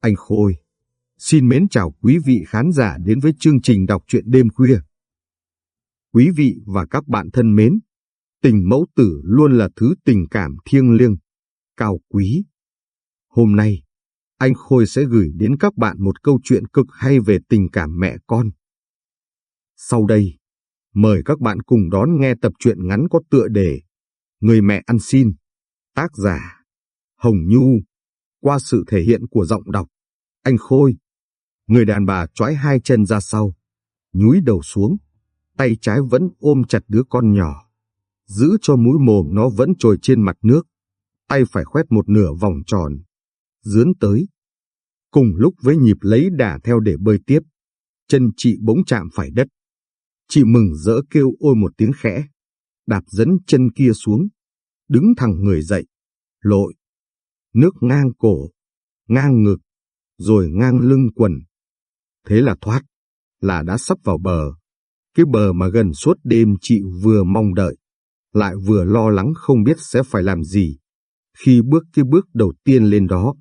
Anh Khôi, xin mến chào quý vị khán giả đến với chương trình đọc truyện đêm khuya. Quý vị và các bạn thân mến, tình mẫu tử luôn là thứ tình cảm thiêng liêng, cao quý. Hôm nay, anh Khôi sẽ gửi đến các bạn một câu chuyện cực hay về tình cảm mẹ con. Sau đây, mời các bạn cùng đón nghe tập truyện ngắn có tựa đề Người mẹ ăn xin, tác giả Hồng Nhu, qua sự thể hiện của giọng đọc Anh Khôi. Người đàn bà trói hai chân ra sau, nhúi đầu xuống, tay trái vẫn ôm chặt đứa con nhỏ, giữ cho mũi mồm nó vẫn trồi trên mặt nước, tay phải khoét một nửa vòng tròn, dướn tới. Cùng lúc với nhịp lấy đà theo để bơi tiếp, chân chị bỗng chạm phải đất. Chị mừng rỡ kêu ôi một tiếng khẽ, đạp dẫn chân kia xuống, đứng thẳng người dậy, lội. Nước ngang cổ, ngang ngực, rồi ngang lưng quần. Thế là thoát, là đã sắp vào bờ. Cái bờ mà gần suốt đêm chị vừa mong đợi, lại vừa lo lắng không biết sẽ phải làm gì. Khi bước cái bước đầu tiên lên đó,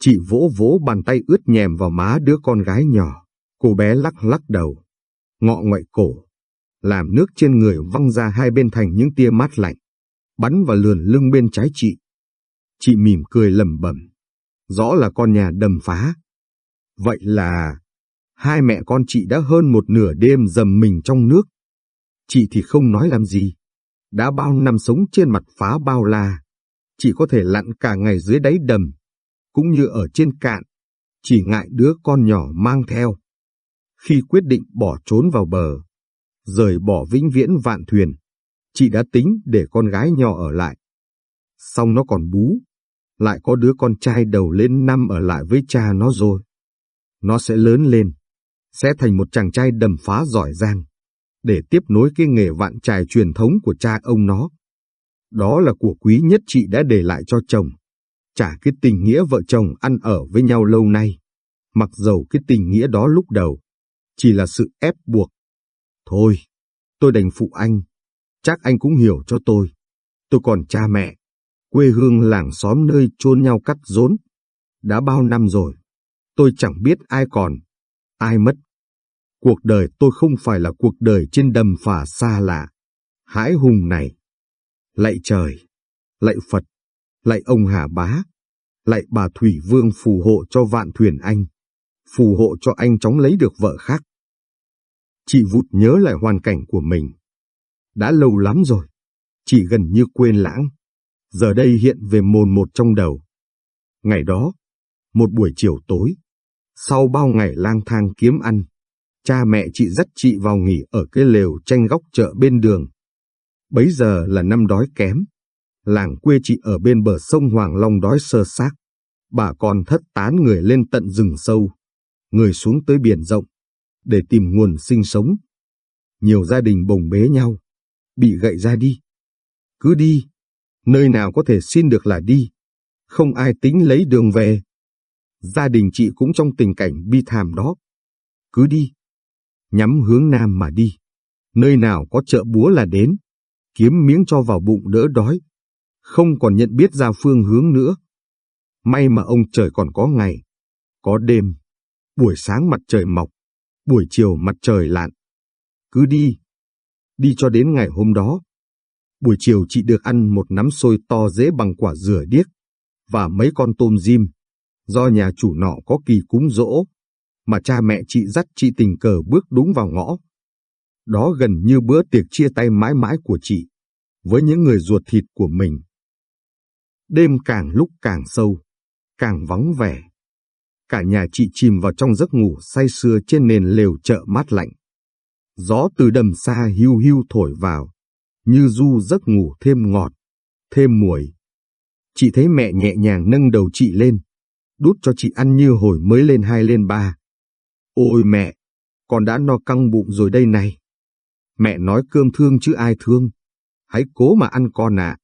chị vỗ vỗ bàn tay ướt nhèm vào má đứa con gái nhỏ, cô bé lắc lắc đầu, ngọ ngoại cổ, làm nước trên người văng ra hai bên thành những tia mát lạnh, bắn vào lườn lưng bên trái chị. Chị mỉm cười lẩm bẩm, rõ là con nhà đầm phá. Vậy là hai mẹ con chị đã hơn một nửa đêm dầm mình trong nước. Chị thì không nói làm gì. Đã bao năm sống trên mặt phá bao la, chị có thể lặn cả ngày dưới đáy đầm, cũng như ở trên cạn, chỉ ngại đứa con nhỏ mang theo. Khi quyết định bỏ trốn vào bờ, rời bỏ vĩnh viễn vạn thuyền, chị đã tính để con gái nhỏ ở lại. Xong nó còn bú, lại có đứa con trai đầu lên năm ở lại với cha nó rồi. Nó sẽ lớn lên, sẽ thành một chàng trai đầm phá giỏi giang, để tiếp nối cái nghề vạn trài truyền thống của cha ông nó. Đó là của quý nhất chị đã để lại cho chồng, trả cái tình nghĩa vợ chồng ăn ở với nhau lâu nay. Mặc dầu cái tình nghĩa đó lúc đầu, chỉ là sự ép buộc. Thôi, tôi đành phụ anh, chắc anh cũng hiểu cho tôi. Tôi còn cha mẹ, quê hương làng xóm nơi chôn nhau cắt rốn. Đã bao năm rồi, tôi chẳng biết ai còn, ai mất. Cuộc đời tôi không phải là cuộc đời trên đầm phà xa lạ, hãi hùng này. Lạy trời, lạy Phật, lạy ông Hà Bá, lạy bà Thủy Vương phù hộ cho vạn thuyền anh, phù hộ cho anh chóng lấy được vợ khác. Chị vụt nhớ lại hoàn cảnh của mình. Đã lâu lắm rồi, chị gần như quên lãng giờ đây hiện về mồn một trong đầu. Ngày đó, một buổi chiều tối, sau bao ngày lang thang kiếm ăn, cha mẹ chị dắt chị vào nghỉ ở cái lều tranh góc chợ bên đường. Bấy giờ là năm đói kém, làng quê chị ở bên bờ sông Hoàng Long đói sơ xác, bà con thất tán người lên tận rừng sâu, người xuống tới biển rộng, để tìm nguồn sinh sống. Nhiều gia đình bồng bế nhau, bị gậy ra đi. Cứ đi, nơi nào có thể xin được là đi, không ai tính lấy đường về. Gia đình chị cũng trong tình cảnh bi thảm đó. Cứ đi, nhắm hướng nam mà đi, nơi nào có chợ búa là đến, kiếm miếng cho vào bụng đỡ đói, không còn nhận biết ra phương hướng nữa. May mà ông trời còn có ngày, có đêm, buổi sáng mặt trời mọc, buổi chiều mặt trời lặn. Cứ đi, đi cho đến ngày hôm đó, Buổi chiều chị được ăn một nắm xôi to dễ bằng quả dừa điếc và mấy con tôm diêm, Do nhà chủ nọ có kỳ cúng dỗ, mà cha mẹ chị dắt chị tình cờ bước đúng vào ngõ. Đó gần như bữa tiệc chia tay mãi mãi của chị, với những người ruột thịt của mình. Đêm càng lúc càng sâu, càng vắng vẻ. Cả nhà chị chìm vào trong giấc ngủ say sưa trên nền lều chợ mát lạnh. Gió từ đầm xa hưu hưu thổi vào, như du giấc ngủ thêm ngọt, thêm mùi. Chị thấy mẹ nhẹ nhàng nâng đầu chị lên, đút cho chị ăn như hồi mới lên hai lên ba. Ôi mẹ, con đã no căng bụng rồi đây này. Mẹ nói cơm thương chứ ai thương. Hãy cố mà ăn con ạ.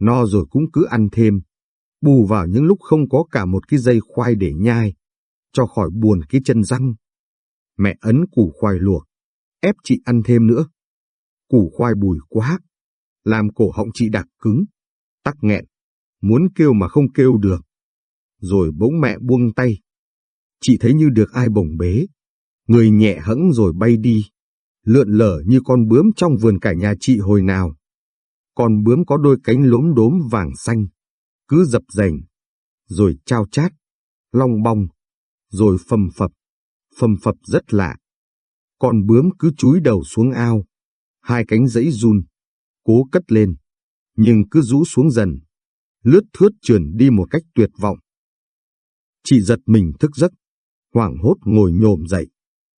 No rồi cũng cứ ăn thêm. Bù vào những lúc không có cả một cái dây khoai để nhai, cho khỏi buồn cái chân răng. Mẹ ấn củ khoai luộc, ép chị ăn thêm nữa. Củ khoai bùi quá, làm cổ họng chị đặc cứng, tắc nghẹn, muốn kêu mà không kêu được. Rồi bỗng mẹ buông tay, Chị thấy như được ai bồng bế, người nhẹ hẫng rồi bay đi, lượn lờ như con bướm trong vườn cả nhà chị hồi nào. Con bướm có đôi cánh lốm đốm vàng xanh, cứ dập dềnh, rồi trao chát, long bong, rồi phầm phập, phầm phập rất lạ. Con bướm cứ chúi đầu xuống ao, hai cánh giấy run, cố cất lên, nhưng cứ rũ xuống dần, lướt thướt trườn đi một cách tuyệt vọng. Chị giật mình thức giấc, hoảng hốt ngồi nhổm dậy,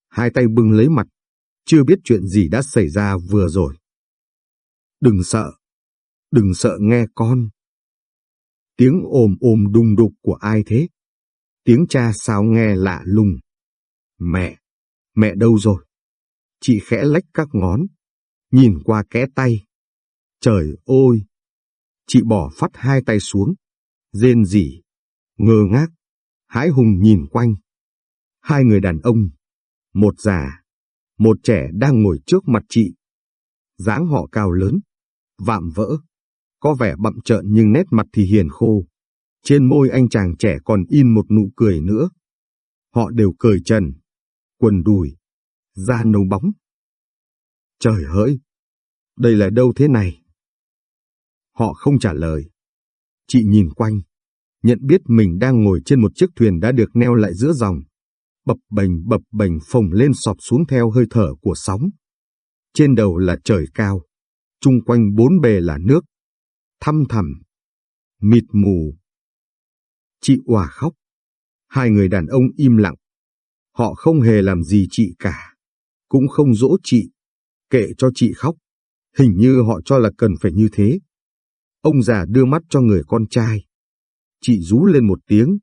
hai tay bưng lấy mặt, chưa biết chuyện gì đã xảy ra vừa rồi. Đừng sợ, đừng sợ nghe con. Tiếng ồm ồm đùng đục của ai thế? Tiếng cha sao nghe lạ lùng. Mẹ, mẹ đâu rồi? Chị khẽ lách các ngón, nhìn qua kẽ tay. Trời ơi! Chị bỏ phát hai tay xuống, rên rỉ, ngơ ngác, hãi hùng nhìn quanh. Hai người đàn ông, một già, một trẻ đang ngồi trước mặt chị. dáng họ cao lớn, vạm vỡ, có vẻ bậm trợn nhưng nét mặt thì hiền khô. Trên môi anh chàng trẻ còn in một nụ cười nữa. Họ đều cười trần, quần đùi, da nâu bóng. Trời hỡi, đây là đâu thế này? Họ không trả lời. Chị nhìn quanh, nhận biết mình đang ngồi trên một chiếc thuyền đã được neo lại giữa dòng. Bập bềnh bập bềnh phồng lên sọp xuống theo hơi thở của sóng. Trên đầu là trời cao, chung quanh bốn bề là nước. Thăm thẳm, mịt mù. Chị òa khóc. Hai người đàn ông im lặng. Họ không hề làm gì chị cả, cũng không dỗ chị, kệ cho chị khóc. Hình như họ cho là cần phải như thế. Ông già đưa mắt cho người con trai. Chị rú lên một tiếng.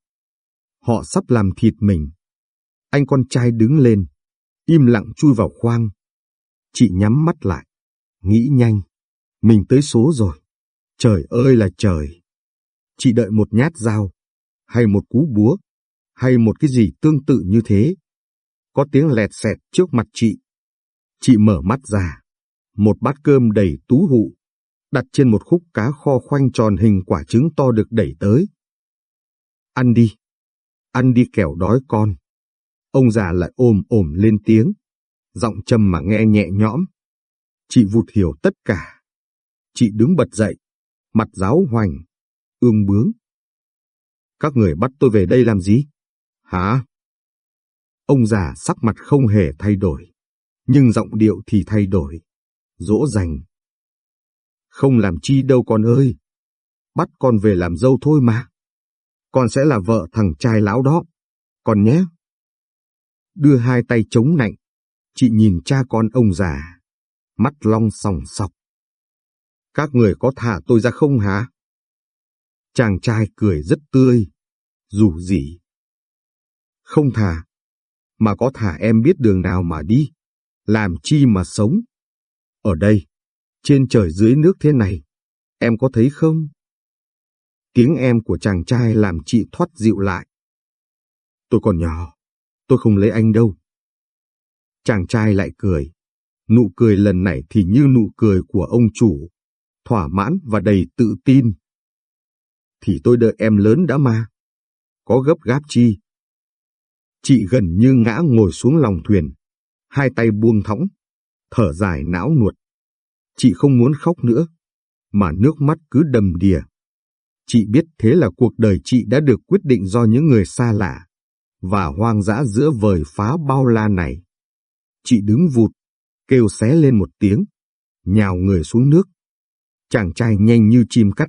Họ sắp làm thịt mình. Anh con trai đứng lên, im lặng chui vào khoang. Chị nhắm mắt lại, nghĩ nhanh. Mình tới số rồi. Trời ơi là trời! Chị đợi một nhát dao, hay một cú búa, hay một cái gì tương tự như thế. Có tiếng lẹt xẹt trước mặt chị. Chị mở mắt ra, một bát cơm đầy tú hụ, đặt trên một khúc cá kho khoanh tròn hình quả trứng to được đẩy tới. Ăn đi, ăn đi kẻo đói con. Ông già lại ôm ồm lên tiếng, giọng trầm mà nghe nhẹ nhõm. Chị vụt hiểu tất cả. Chị đứng bật dậy, mặt giáo hoành, ương bướng. Các người bắt tôi về đây làm gì? Hả? Ông già sắc mặt không hề thay đổi, nhưng giọng điệu thì thay đổi dỗ dành. Không làm chi đâu con ơi, bắt con về làm dâu thôi mà. Con sẽ là vợ thằng trai lão đó, con nhé. Đưa hai tay chống nạnh, chị nhìn cha con ông già, mắt long sòng sọc. Các người có thả tôi ra không hả? Chàng trai cười rất tươi, dù gì. Không thả, mà có thả em biết đường nào mà đi, làm chi mà sống. Ở đây, trên trời dưới nước thế này, em có thấy không? Tiếng em của chàng trai làm chị thoát dịu lại. Tôi còn nhỏ, tôi không lấy anh đâu. Chàng trai lại cười. Nụ cười lần này thì như nụ cười của ông chủ, thỏa mãn và đầy tự tin. Thì tôi đợi em lớn đã mà. Có gấp gáp chi? Chị gần như ngã ngồi xuống lòng thuyền, hai tay buông thõng, thở dài não nuột. Chị không muốn khóc nữa, mà nước mắt cứ đầm đìa. Chị biết thế là cuộc đời chị đã được quyết định do những người xa lạ, và hoang dã giữa vời phá bao la này. Chị đứng vụt, kêu xé lên một tiếng, nhào người xuống nước. Chàng trai nhanh như chim cắt,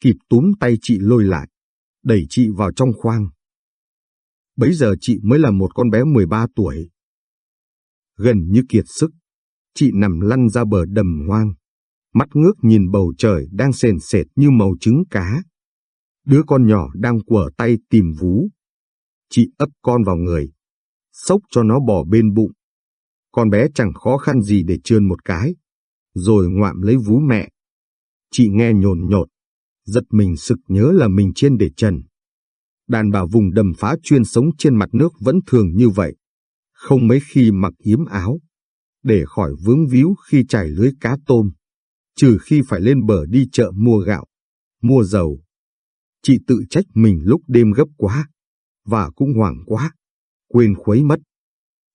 kịp túm tay chị lôi lại, đẩy chị vào trong khoang. Bấy giờ chị mới là một con bé 13 tuổi. Gần như kiệt sức, chị nằm lăn ra bờ đầm hoang, mắt ngước nhìn bầu trời đang sền sệt như màu trứng cá. Đứa con nhỏ đang quở tay tìm vú. Chị ấp con vào người, xốc cho nó bỏ bên bụng. Con bé chẳng khó khăn gì để trơn một cái, rồi ngoạm lấy vú mẹ. Chị nghe nhồn nhột, giật mình sực nhớ là mình trên để trần. Đàn bà vùng đầm phá chuyên sống trên mặt nước vẫn thường như vậy, không mấy khi mặc yếm áo để khỏi vướng víu khi trải lưới cá tôm, trừ khi phải lên bờ đi chợ mua gạo, mua dầu. Chị tự trách mình lúc đêm gấp quá, và cũng hoảng quá, quên khuấy mất.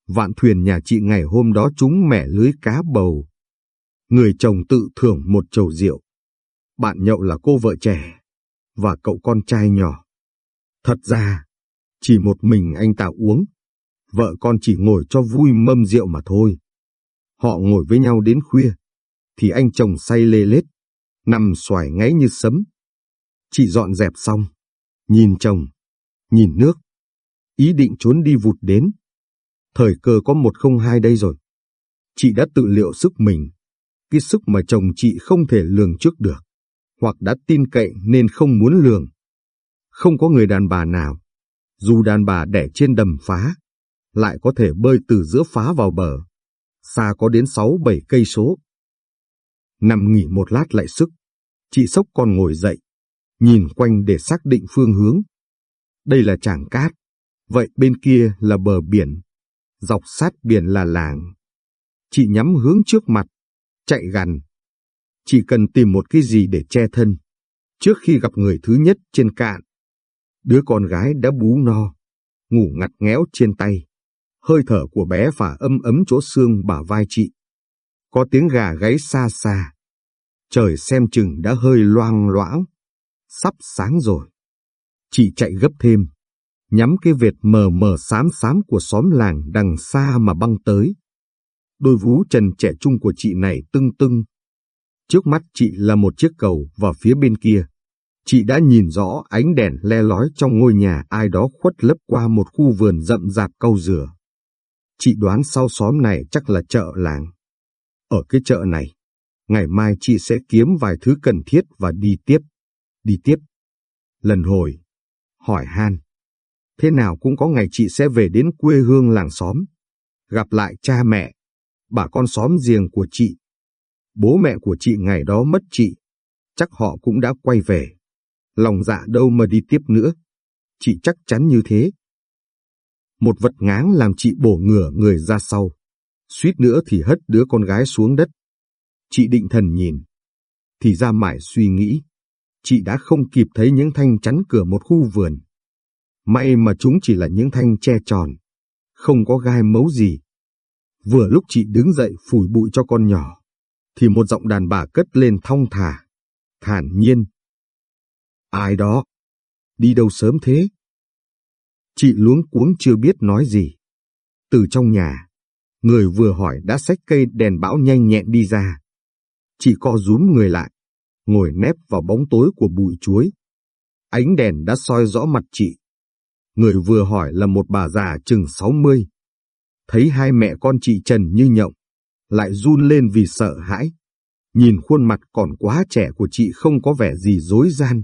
Vạn thuyền nhà chị ngày hôm đó trúng mẻ lưới cá bầu. Người chồng tự thưởng một chầu rượu. Bạn nhậu là cô vợ trẻ và cậu con trai nhỏ. Thật ra, chỉ một mình anh ta uống. Vợ con chỉ ngồi cho vui mâm rượu mà thôi. Họ ngồi với nhau đến khuya, thì anh chồng say lê lết, nằm xoài ngáy như sấm. Chị dọn dẹp xong, nhìn chồng, nhìn nước, ý định trốn đi vụt đến. Thời cơ có một không hai đây rồi. Chị đã tự liệu sức mình, cái sức mà chồng chị không thể lường trước được, hoặc đã tin cậy nên không muốn lường. Không có người đàn bà nào, dù đàn bà đẻ trên đầm phá, lại có thể bơi từ giữa phá vào bờ, xa có đến sáu bảy cây số. Nằm nghỉ một lát lại sức, chị Sốc còn ngồi dậy, nhìn quanh để xác định phương hướng. Đây là tràng cát, vậy bên kia là bờ biển, dọc sát biển là làng. Chị nhắm hướng trước mặt, chạy gần. Chỉ cần tìm một cái gì để che thân, trước khi gặp người thứ nhất trên cạn. Đứa con gái đã bú no, ngủ ngặt ngéo trên tay. Hơi thở của bé phả âm ấm chỗ xương bả vai chị. Có tiếng gà gáy xa xa. Trời xem chừng đã hơi loang loãng. Sắp sáng rồi. Chị chạy gấp thêm. Nhắm cái vệt mờ mờ xám xám của xóm làng đằng xa mà băng tới. Đôi vú trần trẻ trung của chị này tưng tưng. Trước mắt chị là một chiếc cầu và phía bên kia. Chị đã nhìn rõ ánh đèn le lói trong ngôi nhà ai đó khuất lấp qua một khu vườn rậm rạp cau dừa. Chị đoán sau xóm này chắc là chợ làng. Ở cái chợ này, ngày mai chị sẽ kiếm vài thứ cần thiết và đi tiếp. Đi tiếp. Lần hồi, hỏi han. Thế nào cũng có ngày chị sẽ về đến quê hương làng xóm. Gặp lại cha mẹ, bà con xóm giềng của chị. Bố mẹ của chị ngày đó mất chị. Chắc họ cũng đã quay về. Lòng dạ đâu mà đi tiếp nữa. Chị chắc chắn như thế. Một vật ngáng làm chị bổ ngửa người ra sau. Suýt nữa thì hất đứa con gái xuống đất. Chị định thần nhìn. Thì ra mải suy nghĩ. Chị đã không kịp thấy những thanh chắn cửa một khu vườn. May mà chúng chỉ là những thanh che tròn. Không có gai mấu gì. Vừa lúc chị đứng dậy phủi bụi cho con nhỏ. Thì một giọng đàn bà cất lên thong thả. Thản nhiên. Ai đó? Đi đâu sớm thế? Chị luống cuống chưa biết nói gì. Từ trong nhà, người vừa hỏi đã xách cây đèn bão nhanh nhẹn đi ra. Chị co rúm người lại, ngồi nép vào bóng tối của bụi chuối. Ánh đèn đã soi rõ mặt chị. Người vừa hỏi là một bà già chừng sáu mươi. Thấy hai mẹ con chị Trần như nhộng, lại run lên vì sợ hãi. Nhìn khuôn mặt còn quá trẻ của chị không có vẻ gì dối gian.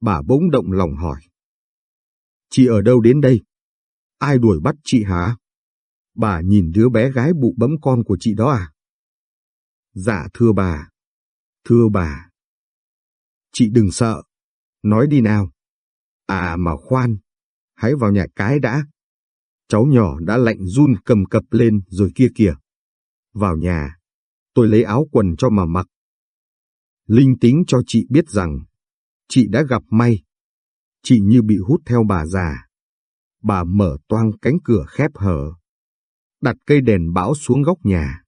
Bà bỗng động lòng hỏi. Chị ở đâu đến đây? Ai đuổi bắt chị hả? Bà nhìn đứa bé gái bụ bấm con của chị đó à? Dạ thưa bà. Thưa bà. Chị đừng sợ. Nói đi nào. À mà khoan. Hãy vào nhà cái đã. Cháu nhỏ đã lạnh run cầm cập lên rồi kia kìa. Vào nhà. Tôi lấy áo quần cho mà mặc. Linh tính cho chị biết rằng, chị đã gặp may chị như bị hút theo bà già. Bà mở toang cánh cửa khép hở. Đặt cây đèn bão xuống góc nhà.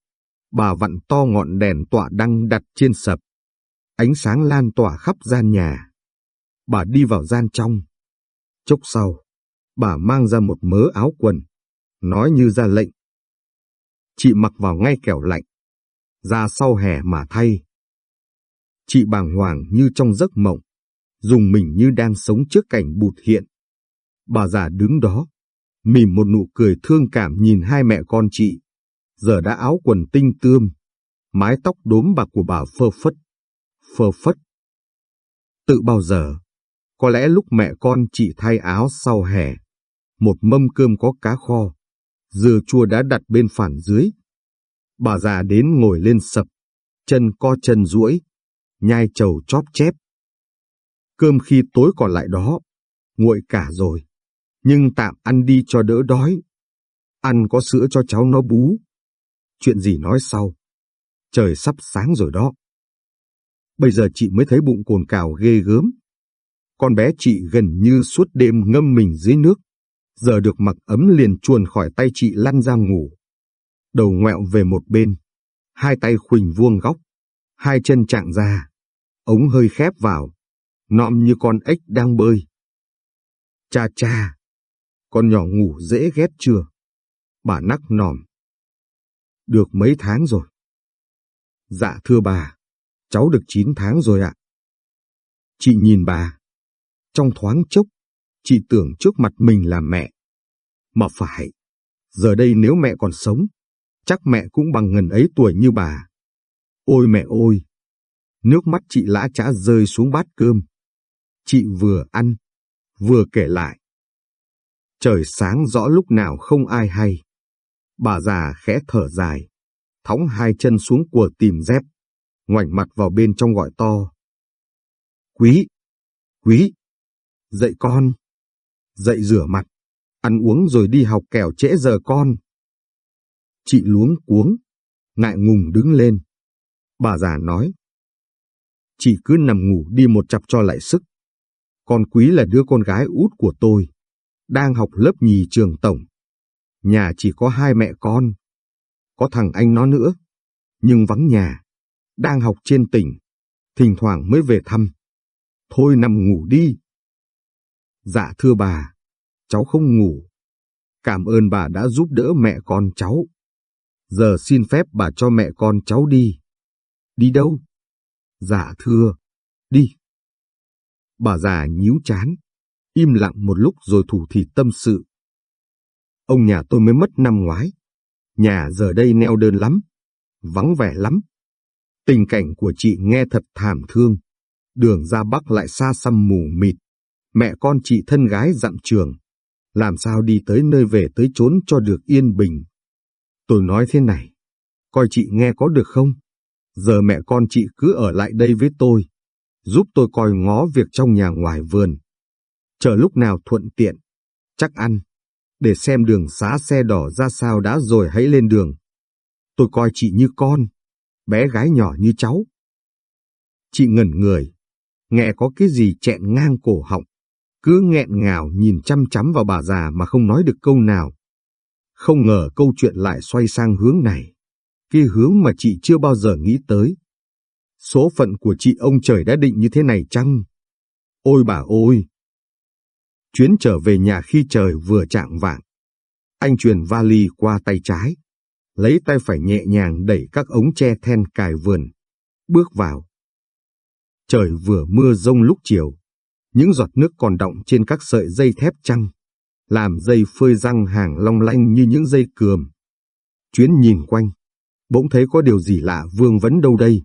Bà vặn to ngọn đèn tọa đăng đặt trên sập. Ánh sáng lan tỏa khắp gian nhà. Bà đi vào gian trong. Chốc sau, bà mang ra một mớ áo quần, nói như ra lệnh. Chị mặc vào ngay kẻo lạnh, ra sau hè mà thay. Chị bàng hoàng như trong giấc mộng dùng mình như đang sống trước cảnh bụt hiện. Bà già đứng đó, mỉm một nụ cười thương cảm nhìn hai mẹ con chị, giờ đã áo quần tinh tươm, mái tóc đốm bạc của bà phơ phất, phơ phất. Tự bao giờ, có lẽ lúc mẹ con chị thay áo sau hè, một mâm cơm có cá kho, dưa chua đã đặt bên phản dưới. Bà già đến ngồi lên sập, chân co chân duỗi, nhai trầu chóp chép, Cơm khi tối còn lại đó, nguội cả rồi, nhưng tạm ăn đi cho đỡ đói. Ăn có sữa cho cháu nó bú. Chuyện gì nói sau. Trời sắp sáng rồi đó. Bây giờ chị mới thấy bụng cồn cào ghê gớm. Con bé chị gần như suốt đêm ngâm mình dưới nước, Giờ được mặc ấm liền chuồn khỏi tay chị lăn ra ngủ. Đầu ngoẹo về một bên, hai tay khuỳnh vuông góc, hai chân trạng ra, ống hơi khép vào, nọm như con ếch đang bơi. Cha cha, con nhỏ ngủ dễ ghét chưa? Bà nắc nòm. Được mấy tháng rồi. Dạ thưa bà, cháu được 9 tháng rồi ạ. Chị nhìn bà. Trong thoáng chốc, chị tưởng trước mặt mình là mẹ. Mà phải, giờ đây nếu mẹ còn sống, chắc mẹ cũng bằng ngần ấy tuổi như bà. Ôi mẹ ôi! Nước mắt chị lã chã rơi xuống bát cơm. Chị vừa ăn, vừa kể lại. Trời sáng rõ lúc nào không ai hay. Bà già khẽ thở dài, thóng hai chân xuống của tìm dép, ngoảnh mặt vào bên trong gọi to. Quý! Quý! Dậy con! Dậy rửa mặt, ăn uống rồi đi học kẻo trễ giờ con. Chị luống cuống, ngại ngùng đứng lên. Bà già nói. Chị cứ nằm ngủ đi một chặp cho lại sức. Con quý là đứa con gái út của tôi, đang học lớp nhì trường tổng. Nhà chỉ có hai mẹ con. Có thằng anh nó nữa, nhưng vắng nhà, đang học trên tỉnh, thỉnh thoảng mới về thăm. Thôi nằm ngủ đi. Dạ thưa bà, cháu không ngủ. Cảm ơn bà đã giúp đỡ mẹ con cháu. Giờ xin phép bà cho mẹ con cháu đi. Đi đâu? Dạ thưa, đi. Bà già nhíu chán, im lặng một lúc rồi thủ thì tâm sự. Ông nhà tôi mới mất năm ngoái. Nhà giờ đây neo đơn lắm, vắng vẻ lắm. Tình cảnh của chị nghe thật thảm thương. Đường ra Bắc lại xa xăm mù mịt. Mẹ con chị thân gái dặm trường. Làm sao đi tới nơi về tới chốn cho được yên bình. Tôi nói thế này, coi chị nghe có được không? Giờ mẹ con chị cứ ở lại đây với tôi, giúp tôi coi ngó việc trong nhà ngoài vườn. Chờ lúc nào thuận tiện, chắc ăn, để xem đường xá xe đỏ ra sao đã rồi hãy lên đường. Tôi coi chị như con, bé gái nhỏ như cháu. Chị ngẩn người, nghe có cái gì chẹn ngang cổ họng, cứ nghẹn ngào nhìn chăm chăm vào bà già mà không nói được câu nào. Không ngờ câu chuyện lại xoay sang hướng này, cái hướng mà chị chưa bao giờ nghĩ tới. Số phận của chị ông trời đã định như thế này chăng? Ôi bà ôi! Chuyến trở về nhà khi trời vừa chạng vạng. Anh truyền vali qua tay trái, lấy tay phải nhẹ nhàng đẩy các ống tre then cài vườn, bước vào. Trời vừa mưa rông lúc chiều, những giọt nước còn đọng trên các sợi dây thép trăng, làm dây phơi răng hàng long lanh như những dây cườm. Chuyến nhìn quanh, bỗng thấy có điều gì lạ vương vấn đâu đây.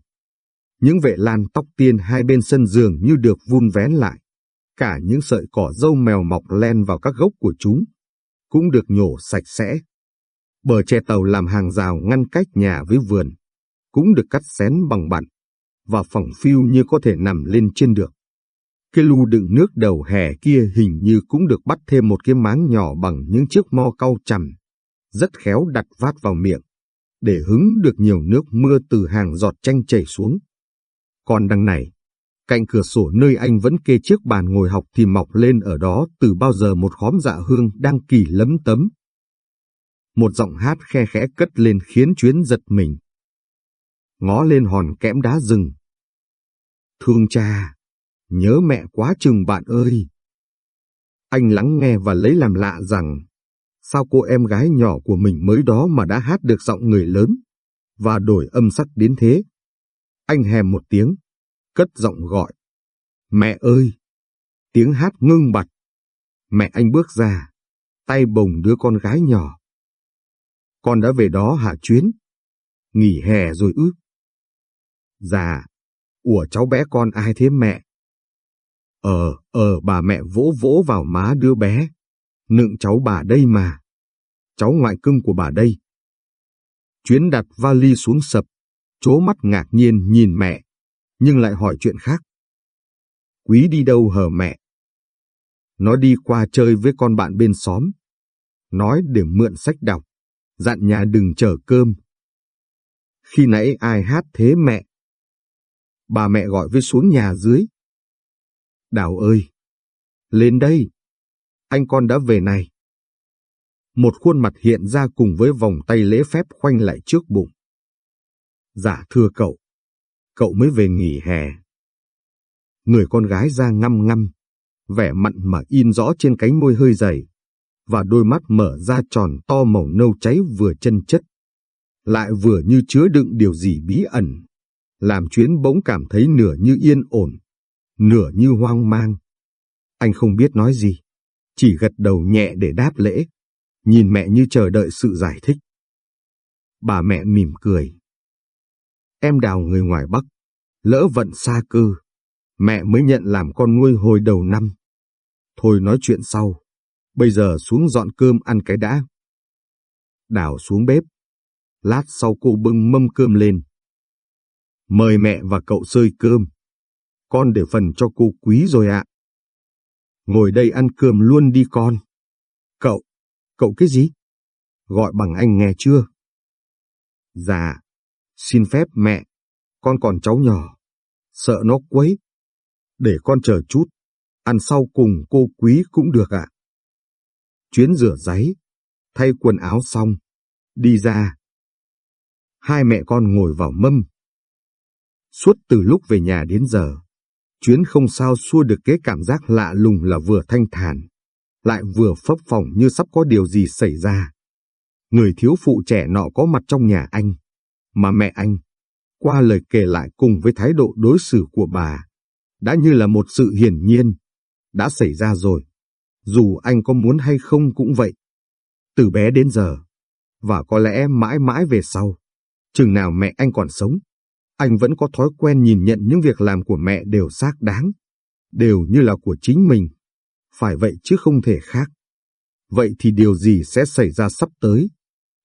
Những vệ lan tóc tiên hai bên sân giường như được vun vén lại. Cả những sợi cỏ dâu mèo mọc len vào các gốc của chúng, cũng được nhổ sạch sẽ. Bờ tre tàu làm hàng rào ngăn cách nhà với vườn, cũng được cắt xén bằng bặn, và phẳng phiu như có thể nằm lên trên được. Cái lu đựng nước đầu hè kia hình như cũng được bắt thêm một cái máng nhỏ bằng những chiếc mo cau chằm, rất khéo đặt vát vào miệng, để hứng được nhiều nước mưa từ hàng giọt chanh chảy xuống. Còn đằng này, cạnh cửa sổ nơi anh vẫn kê chiếc bàn ngồi học thì mọc lên ở đó từ bao giờ một khóm dạ hương đang kỳ lấm tấm. Một giọng hát khe khẽ cất lên khiến chuyến giật mình. Ngó lên hòn kẽm đá rừng. Thương cha, nhớ mẹ quá chừng bạn ơi. Anh lắng nghe và lấy làm lạ rằng, sao cô em gái nhỏ của mình mới đó mà đã hát được giọng người lớn, và đổi âm sắc đến thế. Anh hèm một tiếng, cất giọng gọi. Mẹ ơi! Tiếng hát ngưng bặt. Mẹ anh bước ra, tay bồng đứa con gái nhỏ. Con đã về đó hả chuyến? Nghỉ hè rồi ư? Dạ, ủa cháu bé con ai thế mẹ? Ờ, ờ bà mẹ vỗ vỗ vào má đứa bé. Nựng cháu bà đây mà. Cháu ngoại cưng của bà đây. Chuyến đặt vali xuống sập, chố mắt ngạc nhiên nhìn mẹ, nhưng lại hỏi chuyện khác. Quý đi đâu hờ mẹ? Nó đi qua chơi với con bạn bên xóm. Nói để mượn sách đọc, dặn nhà đừng chờ cơm. Khi nãy ai hát thế mẹ? Bà mẹ gọi với xuống nhà dưới. Đào ơi! Lên đây! Anh con đã về này. Một khuôn mặt hiện ra cùng với vòng tay lễ phép khoanh lại trước bụng. Dạ thưa cậu, cậu mới về nghỉ hè. Người con gái ra ngăm ngăm, vẻ mặn mà in rõ trên cánh môi hơi dày, và đôi mắt mở ra tròn to màu nâu cháy vừa chân chất, lại vừa như chứa đựng điều gì bí ẩn, làm chuyến bỗng cảm thấy nửa như yên ổn, nửa như hoang mang. Anh không biết nói gì, chỉ gật đầu nhẹ để đáp lễ, nhìn mẹ như chờ đợi sự giải thích. Bà mẹ mỉm cười. Em đào người ngoài Bắc, lỡ vận xa cư mẹ mới nhận làm con nuôi hồi đầu năm. Thôi nói chuyện sau, bây giờ xuống dọn cơm ăn cái đã. Đào xuống bếp, lát sau cô bưng mâm cơm lên. Mời mẹ và cậu sơi cơm. Con để phần cho cô quý rồi ạ. Ngồi đây ăn cơm luôn đi con. Cậu, cậu cái gì? Gọi bằng anh nghe chưa? Dạ, xin phép mẹ, con còn cháu nhỏ, sợ nó quấy. Để con chờ chút, ăn sau cùng cô quý cũng được ạ. Chuyến rửa giấy, thay quần áo xong, đi ra. Hai mẹ con ngồi vào mâm. Suốt từ lúc về nhà đến giờ, chuyến không sao xua được cái cảm giác lạ lùng là vừa thanh thản, lại vừa phấp phỏng như sắp có điều gì xảy ra. Người thiếu phụ trẻ nọ có mặt trong nhà anh, mà mẹ anh, qua lời kể lại cùng với thái độ đối xử của bà, đã như là một sự hiển nhiên, đã xảy ra rồi, dù anh có muốn hay không cũng vậy. Từ bé đến giờ, và có lẽ mãi mãi về sau, chừng nào mẹ anh còn sống, anh vẫn có thói quen nhìn nhận những việc làm của mẹ đều xác đáng, đều như là của chính mình. Phải vậy chứ không thể khác. Vậy thì điều gì sẽ xảy ra sắp tới?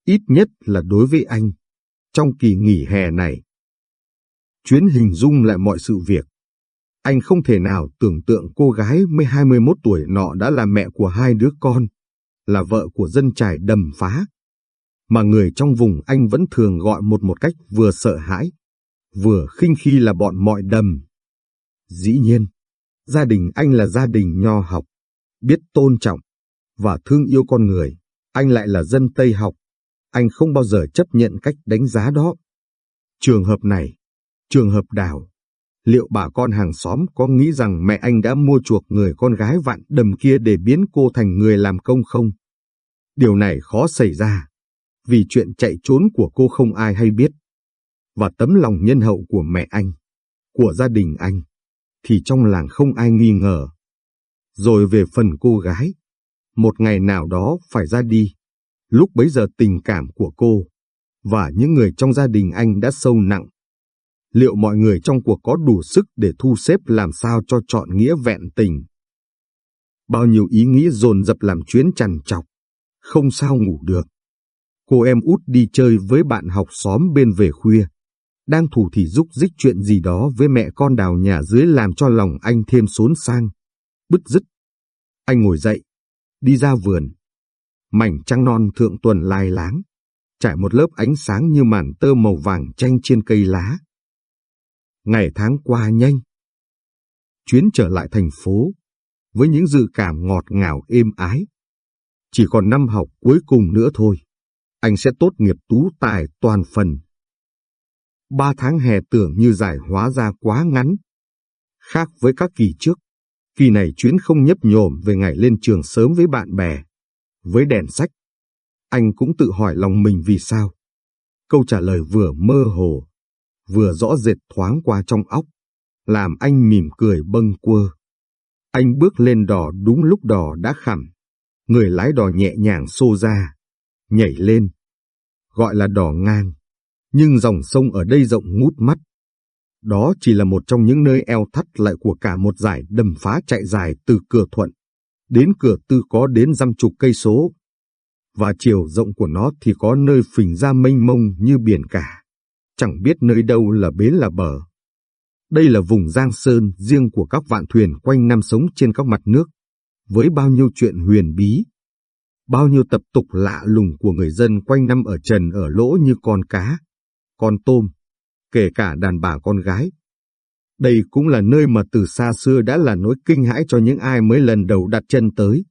Ít nhất là đối với anh, trong kỳ nghỉ hè này. Chuyến hình dung lại mọi sự việc. Anh không thể nào tưởng tượng cô gái mới 21 tuổi nọ đã là mẹ của hai đứa con, là vợ của dân trải đầm phá. Mà người trong vùng anh vẫn thường gọi một một cách vừa sợ hãi, vừa khinh khi là bọn mọi đầm. Dĩ nhiên, gia đình anh là gia đình nho học, biết tôn trọng và thương yêu con người. Anh lại là dân Tây học, anh không bao giờ chấp nhận cách đánh giá đó. Trường hợp này, trường hợp đào, liệu bà con hàng xóm có nghĩ rằng mẹ anh đã mua chuộc người con gái vạn đầm kia để biến cô thành người làm công không? Điều này khó xảy ra, vì chuyện chạy trốn của cô không ai hay biết và tấm lòng nhân hậu của mẹ anh, của gia đình anh, thì trong làng không ai nghi ngờ. Rồi về phần cô gái, một ngày nào đó phải ra đi, lúc bấy giờ tình cảm của cô và những người trong gia đình anh đã sâu nặng. Liệu mọi người trong cuộc có đủ sức để thu xếp làm sao cho chọn nghĩa vẹn tình? Bao nhiêu ý nghĩ dồn dập làm chuyến chằn chọc, không sao ngủ được. Cô em út đi chơi với bạn học xóm bên về khuya đang thủ thì rúc rích chuyện gì đó với mẹ con đào nhà dưới làm cho lòng anh thêm xốn sang, bứt rứt. Anh ngồi dậy, đi ra vườn. Mảnh trăng non thượng tuần lai láng, trải một lớp ánh sáng như màn tơ màu vàng chanh trên cây lá. Ngày tháng qua nhanh. Chuyến trở lại thành phố, với những dự cảm ngọt ngào êm ái. Chỉ còn năm học cuối cùng nữa thôi, anh sẽ tốt nghiệp tú tài toàn phần ba tháng hè tưởng như giải hóa ra quá ngắn. Khác với các kỳ trước, kỳ này chuyến không nhấp nhổm về ngày lên trường sớm với bạn bè, với đèn sách. Anh cũng tự hỏi lòng mình vì sao. Câu trả lời vừa mơ hồ, vừa rõ rệt thoáng qua trong óc, làm anh mỉm cười bâng quơ. Anh bước lên đò đúng lúc đò đã khẳm. người lái đò nhẹ nhàng xô ra, nhảy lên, gọi là đò ngang nhưng dòng sông ở đây rộng ngút mắt. Đó chỉ là một trong những nơi eo thắt lại của cả một giải đầm phá chạy dài từ cửa thuận, đến cửa tư có đến dăm chục cây số. Và chiều rộng của nó thì có nơi phình ra mênh mông như biển cả, chẳng biết nơi đâu là bến là bờ. Đây là vùng Giang Sơn riêng của các vạn thuyền quanh năm sống trên các mặt nước, với bao nhiêu chuyện huyền bí. Bao nhiêu tập tục lạ lùng của người dân quanh năm ở trần ở lỗ như con cá, con tôm, kể cả đàn bà con gái. Đây cũng là nơi mà từ xa xưa đã là nỗi kinh hãi cho những ai mới lần đầu đặt chân tới,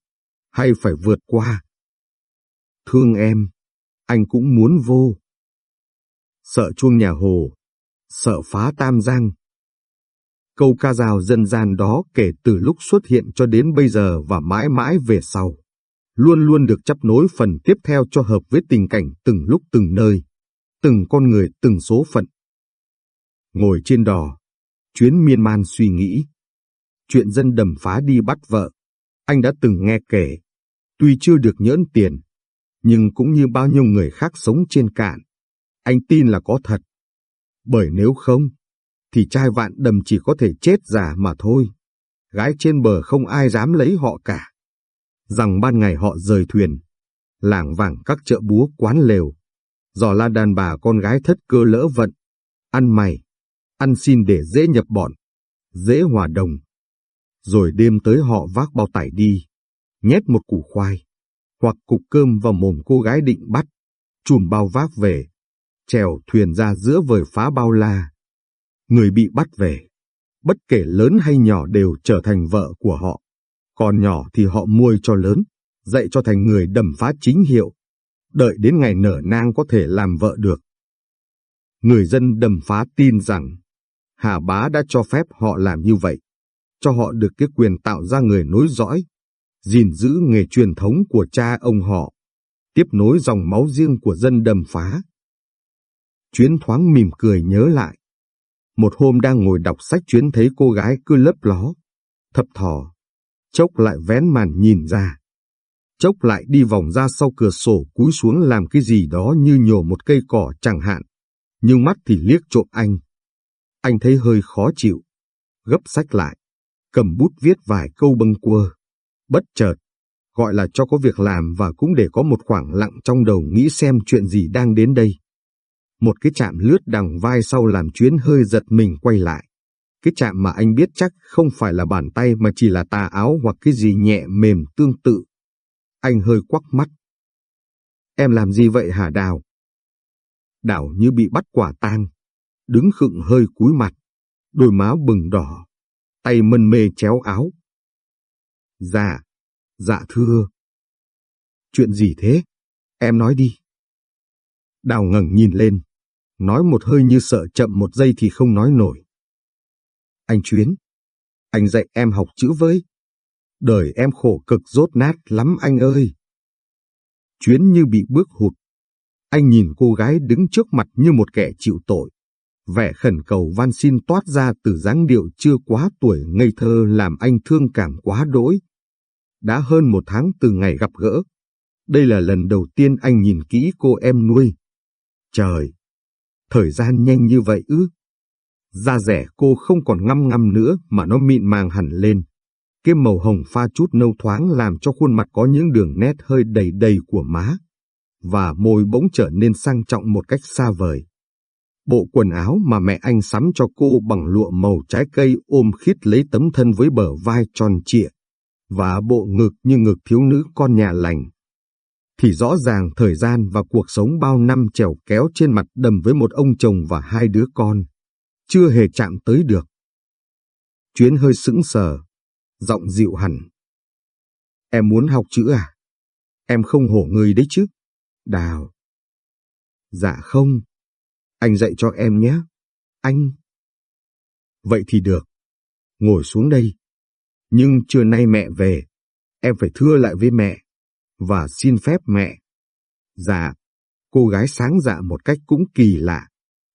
hay phải vượt qua. thương em, anh cũng muốn vô. Sợ chuông nhà Hồ, sợ phá tam giang. Câu ca dao dân gian đó kể từ lúc xuất hiện cho đến bây giờ và mãi mãi về sau, luôn luôn được chấp nối phần tiếp theo cho hợp với tình cảnh từng lúc từng nơi, từng con người từng số phận. Ngồi trên đò, chuyến miên man suy nghĩ. Chuyện dân đầm phá đi bắt vợ, anh đã từng nghe kể. Tuy chưa được nhỡn tiền, nhưng cũng như bao nhiêu người khác sống trên cạn, anh tin là có thật. Bởi nếu không, thì trai vạn đầm chỉ có thể chết già mà thôi. Gái trên bờ không ai dám lấy họ cả. Rằng ban ngày họ rời thuyền, lảng vảng các chợ búa quán lều, dò la đàn bà con gái thất cơ lỡ vận, ăn mày, ăn xin để dễ nhập bọn, dễ hòa đồng. Rồi đêm tới họ vác bao tải đi, nhét một củ khoai, hoặc cục cơm vào mồm cô gái định bắt, chùm bao vác về, trèo thuyền ra giữa vời phá bao la. Người bị bắt về, bất kể lớn hay nhỏ đều trở thành vợ của họ. Còn nhỏ thì họ muôi cho lớn, dạy cho thành người đầm phá chính hiệu. Đợi đến ngày nở nang có thể làm vợ được. Người dân đầm phá tin rằng Hà Bá đã cho phép họ làm như vậy, cho họ được cái quyền tạo ra người nối dõi, gìn giữ nghề truyền thống của cha ông họ, tiếp nối dòng máu riêng của dân đầm phá. Chuyến thoáng mỉm cười nhớ lại. Một hôm đang ngồi đọc sách chuyến thấy cô gái cứ lấp ló, thập thò, chốc lại vén màn nhìn ra. Chốc lại đi vòng ra sau cửa sổ cúi xuống làm cái gì đó như nhổ một cây cỏ chẳng hạn, nhưng mắt thì liếc trộm anh. Anh thấy hơi khó chịu, gấp sách lại, cầm bút viết vài câu bâng quơ. Bất chợt, gọi là cho có việc làm và cũng để có một khoảng lặng trong đầu nghĩ xem chuyện gì đang đến đây. Một cái chạm lướt đằng vai sau làm chuyến hơi giật mình quay lại. Cái chạm mà anh biết chắc không phải là bàn tay mà chỉ là tà áo hoặc cái gì nhẹ mềm tương tự. Anh hơi quắc mắt. Em làm gì vậy hả Đào? Đào như bị bắt quả tang, đứng khựng hơi cúi mặt, đôi má bừng đỏ, tay mân mê chéo áo. Dạ, dạ thưa. Chuyện gì thế? Em nói đi. Đào ngẩng nhìn lên, nói một hơi như sợ chậm một giây thì không nói nổi. Anh Chuyến, anh dạy em học chữ với. Đời em khổ cực rốt nát lắm anh ơi. Chuyến như bị bước hụt. Anh nhìn cô gái đứng trước mặt như một kẻ chịu tội. Vẻ khẩn cầu van xin toát ra từ dáng điệu chưa quá tuổi ngây thơ làm anh thương cảm quá đỗi. Đã hơn một tháng từ ngày gặp gỡ. Đây là lần đầu tiên anh nhìn kỹ cô em nuôi. Trời! Thời gian nhanh như vậy ư? Da rẻ cô không còn ngăm ngăm nữa mà nó mịn màng hẳn lên. Cái màu hồng pha chút nâu thoáng làm cho khuôn mặt có những đường nét hơi đầy đầy của má. Và môi bỗng trở nên sang trọng một cách xa vời. Bộ quần áo mà mẹ anh sắm cho cô bằng lụa màu trái cây ôm khít lấy tấm thân với bờ vai tròn trịa, và bộ ngực như ngực thiếu nữ con nhà lành. Thì rõ ràng thời gian và cuộc sống bao năm trèo kéo trên mặt đầm với một ông chồng và hai đứa con, chưa hề chạm tới được. Chuyến hơi sững sờ, giọng dịu hẳn. Em muốn học chữ à? Em không hổ người đấy chứ? Đào. Dạ không, anh dạy cho em nhé. Anh. Vậy thì được. Ngồi xuống đây. Nhưng trưa nay mẹ về, em phải thưa lại với mẹ, và xin phép mẹ. Dạ, cô gái sáng dạ một cách cũng kỳ lạ,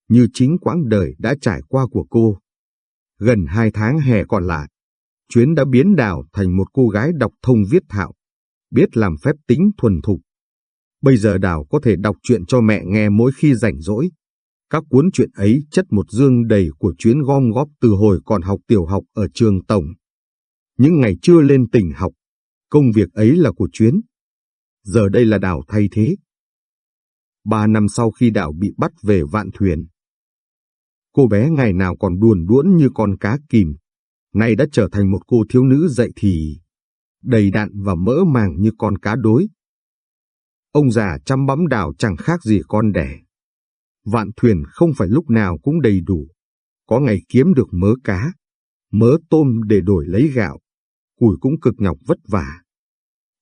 như chính quãng đời đã trải qua của cô. Gần hai tháng hè còn lại, Chuyến đã biến Đào thành một cô gái đọc thông viết thạo, biết làm phép tính thuần thục. Bây giờ Đào có thể đọc chuyện cho mẹ nghe mỗi khi rảnh rỗi, các cuốn truyện ấy chất một dương đầy của chuyến gom góp từ hồi còn học tiểu học ở trường tổng. Những ngày chưa lên tỉnh học, công việc ấy là của chuyến. Giờ đây là đảo thay thế. Ba năm sau khi đảo bị bắt về vạn thuyền. Cô bé ngày nào còn đuồn đuỗn như con cá kìm, nay đã trở thành một cô thiếu nữ dậy thì đầy đặn và mỡ màng như con cá đối. Ông già chăm bắm đảo chẳng khác gì con đẻ. Vạn thuyền không phải lúc nào cũng đầy đủ. Có ngày kiếm được mớ cá, mớ tôm để đổi lấy gạo, củi cũng cực nhọc vất vả.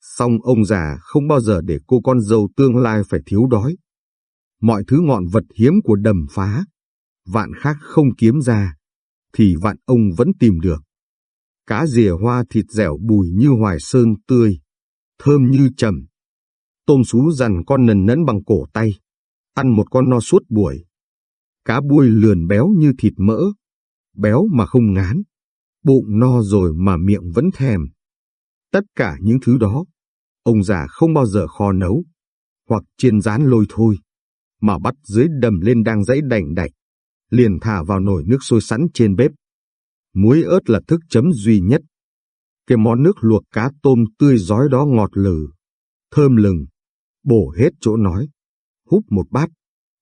Song ông già không bao giờ để cô con dâu tương lai phải thiếu đói. Mọi thứ ngọn vật hiếm của đầm phá, vạn khác không kiếm ra, thì vạn ông vẫn tìm được. Cá rìa hoa thịt dẻo bùi như hoài sơn tươi, thơm như trầm. Tôm sú dằn con nần nẫn bằng cổ tay, ăn một con no suốt buổi. Cá buôi lườn béo như thịt mỡ, béo mà không ngán, bụng no rồi mà miệng vẫn thèm. Tất cả những thứ đó, ông già không bao giờ kho nấu, hoặc chiên rán lôi thôi, mà bắt dưới đầm lên đang dãy đành đạch, liền thả vào nồi nước sôi sẵn trên bếp. Muối ớt là thức chấm duy nhất. Cái món nước luộc cá tôm tươi giói đó ngọt lừ, thơm lừng, bổ hết chỗ nói. Húp một bát,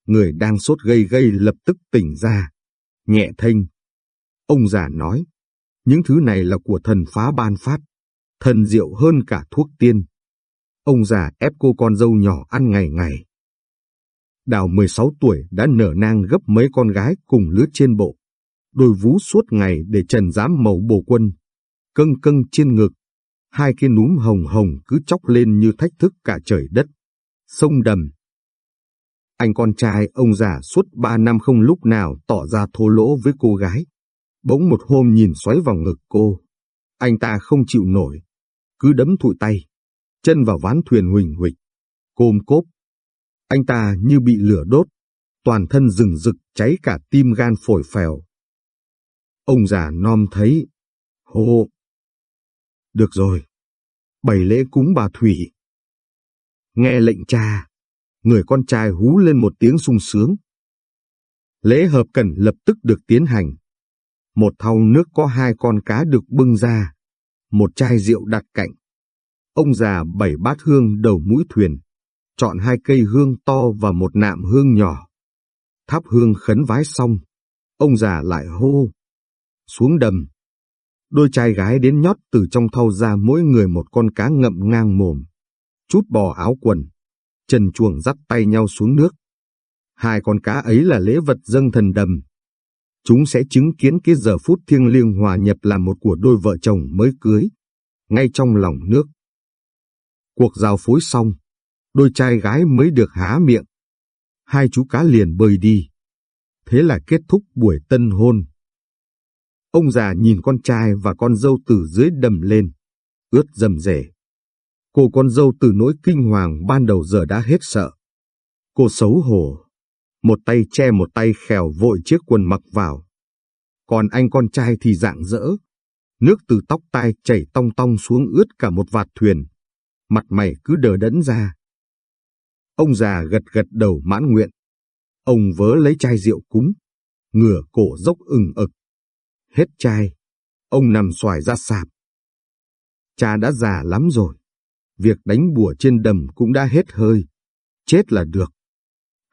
người đang sốt gây gây lập tức tỉnh ra, nhẹ thanh. Ông già nói, những thứ này là của thần phá ban phát, thần diệu hơn cả thuốc tiên. Ông già ép cô con dâu nhỏ ăn ngày ngày. Đào 16 tuổi đã nở nang gấp mấy con gái cùng lứa trên bộ. Đôi vú suốt ngày để trần giám màu bồ quân. Câng câng trên ngực. Hai cái núm hồng hồng cứ chóc lên như thách thức cả trời đất. Sông đầm. Anh con trai ông già suốt ba năm không lúc nào tỏ ra thô lỗ với cô gái. Bỗng một hôm nhìn xoáy vào ngực cô. Anh ta không chịu nổi. Cứ đấm thụi tay. Chân vào ván thuyền huỳnh huỳnh. Côm cốp. Anh ta như bị lửa đốt. Toàn thân rừng rực, cháy cả tim gan phổi phèo. Ông già non thấy. Hô. Được rồi. Bày lễ cúng bà Thủy. Nghe lệnh cha. Người con trai hú lên một tiếng sung sướng. Lễ hợp cần lập tức được tiến hành. Một thau nước có hai con cá được bưng ra, một chai rượu đặt cạnh. Ông già bảy bát hương đầu mũi thuyền, chọn hai cây hương to và một nạm hương nhỏ. Thắp hương khấn vái xong, ông già lại hô. Xuống đầm. Đôi trai gái đến nhót từ trong thau ra mỗi người một con cá ngậm ngang mồm. Chút bò áo quần. Trần chuồng dắt tay nhau xuống nước. Hai con cá ấy là lễ vật dâng thần đầm chúng sẽ chứng kiến cái giờ phút thiêng liêng hòa nhập làm một của đôi vợ chồng mới cưới, ngay trong lòng nước. Cuộc giao phối xong, đôi trai gái mới được há miệng. Hai chú cá liền bơi đi. Thế là kết thúc buổi tân hôn. Ông già nhìn con trai và con dâu từ dưới đầm lên, ướt dầm rể. Cô con dâu từ nỗi kinh hoàng ban đầu giờ đã hết sợ. Cô xấu hổ, một tay che một tay khèo vội chiếc quần mặc vào. Còn anh con trai thì dạng dỡ, nước từ tóc tai chảy tong tong xuống ướt cả một vạt thuyền, mặt mày cứ đờ đẫn ra. Ông già gật gật đầu mãn nguyện. Ông vớ lấy chai rượu cúng, ngửa cổ dốc ừng ực. Hết chai, ông nằm xoài ra sạp. Cha đã già lắm rồi, việc đánh bùa trên đầm cũng đã hết hơi, chết là được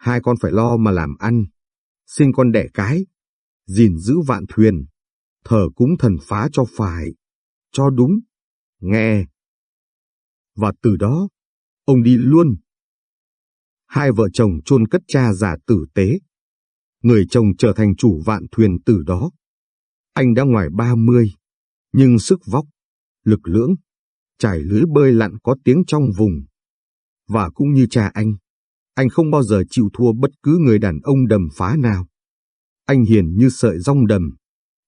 hai con phải lo mà làm ăn, sinh con đẻ cái, gìn giữ vạn thuyền, thờ cúng thần phá cho phải, cho đúng, nghe. Và từ đó, ông đi luôn. Hai vợ chồng chôn cất cha giả tử tế. Người chồng trở thành chủ vạn thuyền từ đó. Anh đã ngoài ba mươi, nhưng sức vóc, lực lưỡng, trải lưới bơi lặn có tiếng trong vùng. Và cũng như cha anh, anh không bao giờ chịu thua bất cứ người đàn ông đầm phá nào. Anh hiền như sợi rong đầm,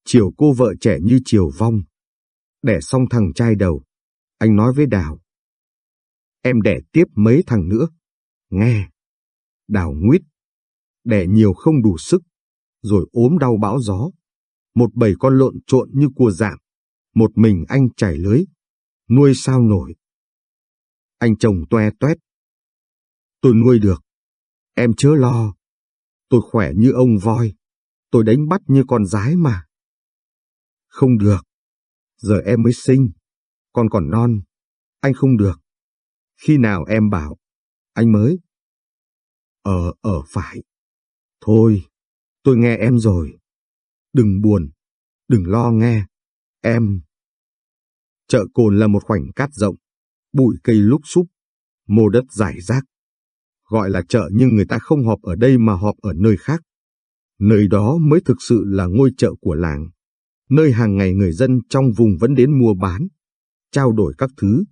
chiều cô vợ trẻ như chiều vong. Đẻ xong thằng trai đầu, anh nói với Đào. Em đẻ tiếp mấy thằng nữa. Nghe. Đào nguyết. Đẻ nhiều không đủ sức, rồi ốm đau bão gió. Một bầy con lộn trộn như cua giảm. Một mình anh chảy lưới. Nuôi sao nổi. Anh chồng toe toét, Tôi nuôi được. Em chớ lo. Tôi khỏe như ông voi. Tôi đánh bắt như con rái mà. Không được. Giờ em mới sinh. Con còn non. Anh không được. Khi nào em bảo. Anh mới. Ờ, ở phải. Thôi, tôi nghe em rồi. Đừng buồn. Đừng lo nghe. Em. Chợ cồn là một khoảnh cát rộng. Bụi cây lúc xúc. Mô đất rải rác gọi là chợ nhưng người ta không họp ở đây mà họp ở nơi khác. Nơi đó mới thực sự là ngôi chợ của làng, nơi hàng ngày người dân trong vùng vẫn đến mua bán, trao đổi các thứ.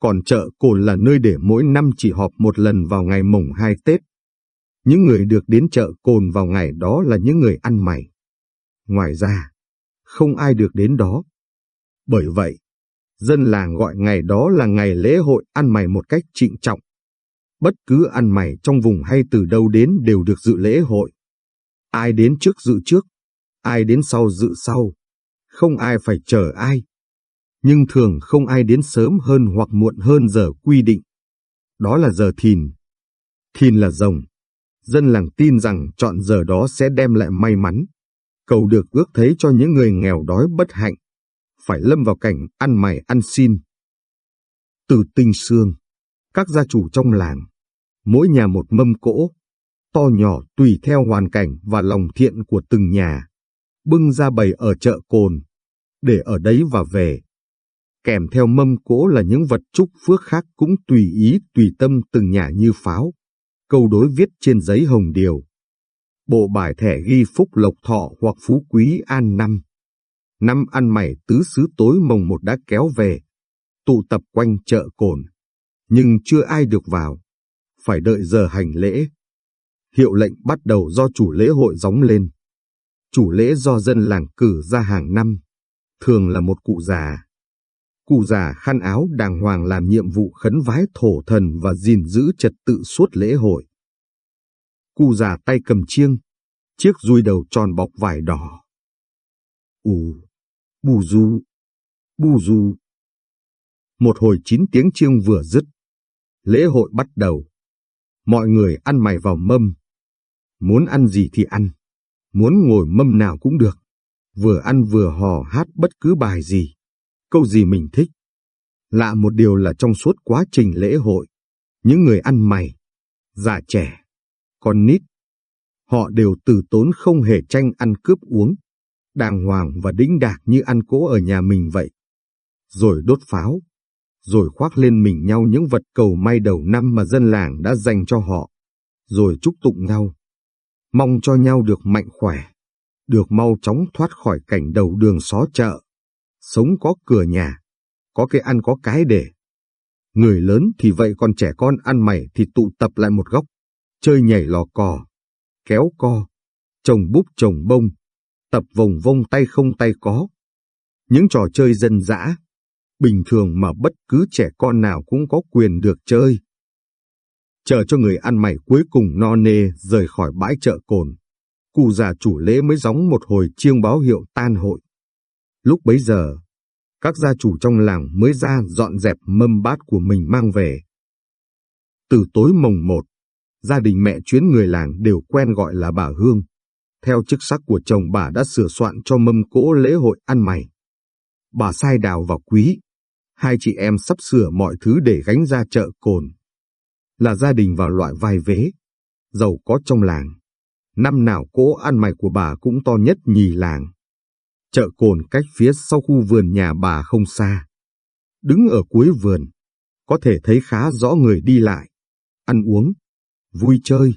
Còn chợ cồn là nơi để mỗi năm chỉ họp một lần vào ngày mùng hai Tết. Những người được đến chợ cồn vào ngày đó là những người ăn mày. Ngoài ra, không ai được đến đó. Bởi vậy, dân làng gọi ngày đó là ngày lễ hội ăn mày một cách trịnh trọng. Bất cứ ăn mày trong vùng hay từ đâu đến đều được dự lễ hội. Ai đến trước dự trước, ai đến sau dự sau. Không ai phải chờ ai. Nhưng thường không ai đến sớm hơn hoặc muộn hơn giờ quy định. Đó là giờ thìn. Thìn là rồng. Dân làng tin rằng chọn giờ đó sẽ đem lại may mắn. Cầu được ước thấy cho những người nghèo đói bất hạnh. Phải lâm vào cảnh ăn mày ăn xin. Từ tinh xương, các gia chủ trong làng, mỗi nhà một mâm cỗ, to nhỏ tùy theo hoàn cảnh và lòng thiện của từng nhà, bưng ra bày ở chợ cồn, để ở đấy và về. Kèm theo mâm cỗ là những vật chúc phước khác cũng tùy ý tùy tâm từng nhà như pháo, câu đối viết trên giấy hồng điều. Bộ bài thẻ ghi phúc lộc thọ hoặc phú quý an năm. Năm ăn mày tứ xứ tối mồng một đã kéo về, tụ tập quanh chợ cồn, nhưng chưa ai được vào, phải đợi giờ hành lễ. Hiệu lệnh bắt đầu do chủ lễ hội gióng lên. Chủ lễ do dân làng cử ra hàng năm, thường là một cụ già. Cụ già khăn áo đàng hoàng làm nhiệm vụ khấn vái thổ thần và gìn giữ trật tự suốt lễ hội. Cụ già tay cầm chiêng, chiếc dùi đầu tròn bọc vải đỏ. Ù, bù du, bù du. Một hồi chín tiếng chiêng vừa dứt, lễ hội bắt đầu. Mọi người ăn mày vào mâm. Muốn ăn gì thì ăn, muốn ngồi mâm nào cũng được. Vừa ăn vừa hò hát bất cứ bài gì, câu gì mình thích. Lạ một điều là trong suốt quá trình lễ hội, những người ăn mày, già trẻ, con nít, họ đều từ tốn không hề tranh ăn cướp uống, đàng hoàng và đĩnh đạc như ăn cỗ ở nhà mình vậy. Rồi đốt pháo, rồi khoác lên mình nhau những vật cầu may đầu năm mà dân làng đã dành cho họ, rồi chúc tụng nhau. Mong cho nhau được mạnh khỏe, được mau chóng thoát khỏi cảnh đầu đường xó chợ. Sống có cửa nhà, có cái ăn có cái để. Người lớn thì vậy còn trẻ con ăn mày thì tụ tập lại một góc, chơi nhảy lò cò, kéo co, trồng búp trồng bông, tập vòng vông tay không tay có. Những trò chơi dân dã, bình thường mà bất cứ trẻ con nào cũng có quyền được chơi. Chờ cho người ăn mày cuối cùng no nê rời khỏi bãi chợ cồn, cụ già chủ lễ mới gióng một hồi chiêng báo hiệu tan hội. Lúc bấy giờ, các gia chủ trong làng mới ra dọn dẹp mâm bát của mình mang về. Từ tối mồng một, gia đình mẹ chuyến người làng đều quen gọi là bà Hương. Theo chức sắc của chồng bà đã sửa soạn cho mâm cỗ lễ hội ăn mày. Bà sai đào và quý, hai chị em sắp sửa mọi thứ để gánh ra chợ cồn. Là gia đình vào loại vai vế, giàu có trong làng. Năm nào cỗ ăn mày của bà cũng to nhất nhì làng. Chợ cồn cách phía sau khu vườn nhà bà không xa. Đứng ở cuối vườn, có thể thấy khá rõ người đi lại, ăn uống, vui chơi.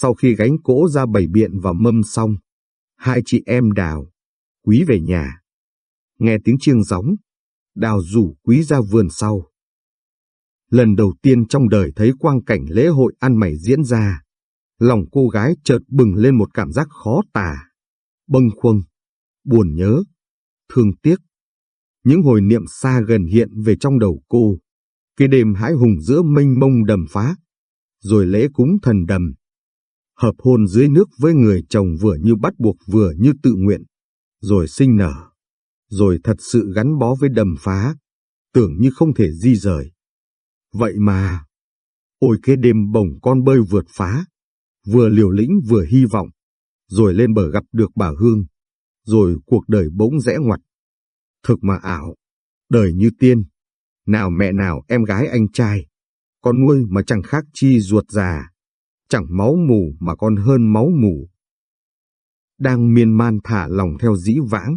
Sau khi gánh cỗ ra bảy biện và mâm xong, hai chị em đào, quý về nhà. Nghe tiếng chiêng gióng, đào rủ quý ra vườn sau. Lần đầu tiên trong đời thấy quang cảnh lễ hội ăn mày diễn ra, lòng cô gái chợt bừng lên một cảm giác khó tả, bâng khuâng, buồn nhớ, thương tiếc. Những hồi niệm xa gần hiện về trong đầu cô, cái đêm hãi hùng giữa mênh mông đầm phá, rồi lễ cúng thần đầm. Hợp hôn dưới nước với người chồng vừa như bắt buộc vừa như tự nguyện, rồi sinh nở, rồi thật sự gắn bó với đầm phá, tưởng như không thể di rời. Vậy mà, ôi cái đêm bồng con bơi vượt phá, vừa liều lĩnh vừa hy vọng, rồi lên bờ gặp được bà Hương, rồi cuộc đời bỗng rẽ ngoặt. Thực mà ảo, đời như tiên, nào mẹ nào em gái anh trai, con nuôi mà chẳng khác chi ruột già, chẳng máu mù mà còn hơn máu mù. Đang miên man thả lòng theo dĩ vãng,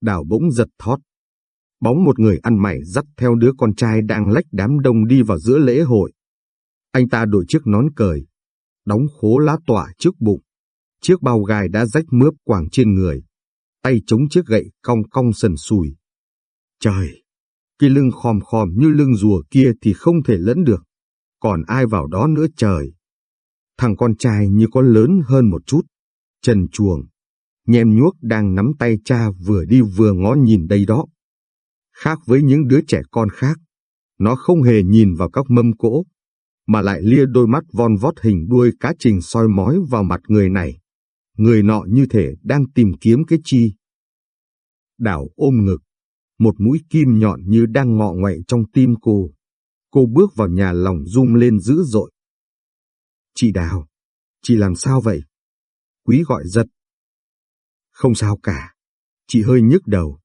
đào bỗng giật thót. Bóng một người ăn mày dắt theo đứa con trai đang lách đám đông đi vào giữa lễ hội. Anh ta đội chiếc nón cời, đóng khố lá tỏa trước bụng. Chiếc bao gai đã rách mướp quàng trên người, tay chống chiếc gậy cong cong sần sùi. Trời, Cái lưng khom khom như lưng rùa kia thì không thể lẫn được. Còn ai vào đó nữa trời. Thằng con trai như có lớn hơn một chút. Trần chuồng. Nhem nhuốc đang nắm tay cha vừa đi vừa ngó nhìn đây đó. Khác với những đứa trẻ con khác, nó không hề nhìn vào các mâm cỗ, mà lại lia đôi mắt von vót hình đuôi cá trình soi mói vào mặt người này. Người nọ như thể đang tìm kiếm cái chi. Đảo ôm ngực, một mũi kim nhọn như đang ngọ ngoại trong tim cô. Cô bước vào nhà lòng rung lên dữ dội. Chị Đào, chị làm sao vậy? Quý gọi giật. Không sao cả, chị hơi nhức đầu.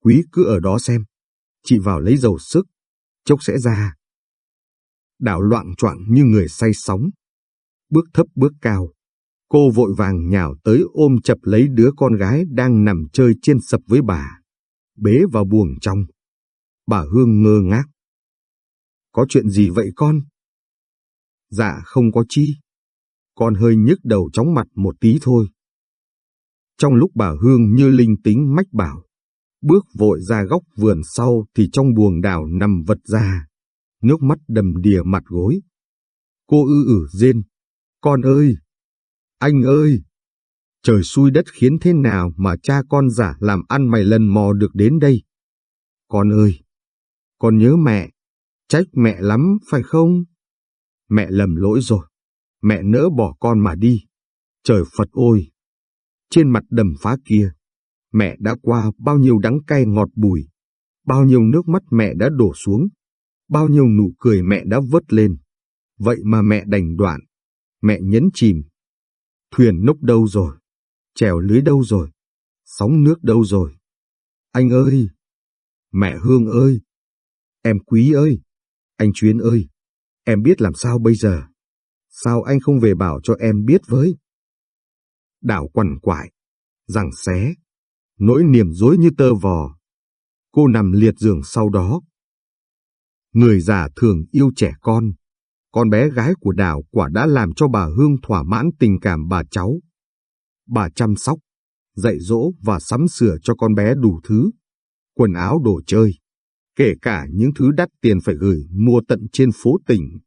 Quý cứ ở đó xem, chị vào lấy dầu sức, chốc sẽ ra. Đảo loạn choạng như người say sóng. Bước thấp bước cao, cô vội vàng nhào tới ôm chập lấy đứa con gái đang nằm chơi trên sập với bà, bế vào buồng trong. Bà Hương ngơ ngác. Có chuyện gì vậy con? Dạ không có chi. Con hơi nhức đầu chóng mặt một tí thôi. Trong lúc bà Hương như linh tính mách bảo, bước vội ra góc vườn sau thì trong buồng đào nằm vật ra, nước mắt đầm đìa mặt gối. Cô ư ử rên, con ơi, anh ơi, trời xui đất khiến thế nào mà cha con giả làm ăn mày lần mò được đến đây. Con ơi, con nhớ mẹ, trách mẹ lắm phải không? Mẹ lầm lỗi rồi, mẹ nỡ bỏ con mà đi. Trời Phật ôi! Trên mặt đầm phá kia, mẹ đã qua bao nhiêu đắng cay ngọt bùi, bao nhiêu nước mắt mẹ đã đổ xuống, bao nhiêu nụ cười mẹ đã vớt lên. Vậy mà mẹ đành đoạn, mẹ nhấn chìm. Thuyền nốc đâu rồi? Chèo lưới đâu rồi? Sóng nước đâu rồi? Anh ơi! Mẹ Hương ơi! Em Quý ơi! Anh Chuyến ơi! Em biết làm sao bây giờ? Sao anh không về bảo cho em biết với? Đảo quằn quại, rằng xé, nỗi niềm dối như tơ vò. Cô nằm liệt giường sau đó. Người già thường yêu trẻ con. Con bé gái của Đào quả đã làm cho bà Hương thỏa mãn tình cảm bà cháu. Bà chăm sóc, dạy dỗ và sắm sửa cho con bé đủ thứ. Quần áo đồ chơi, kể cả những thứ đắt tiền phải gửi mua tận trên phố tỉnh.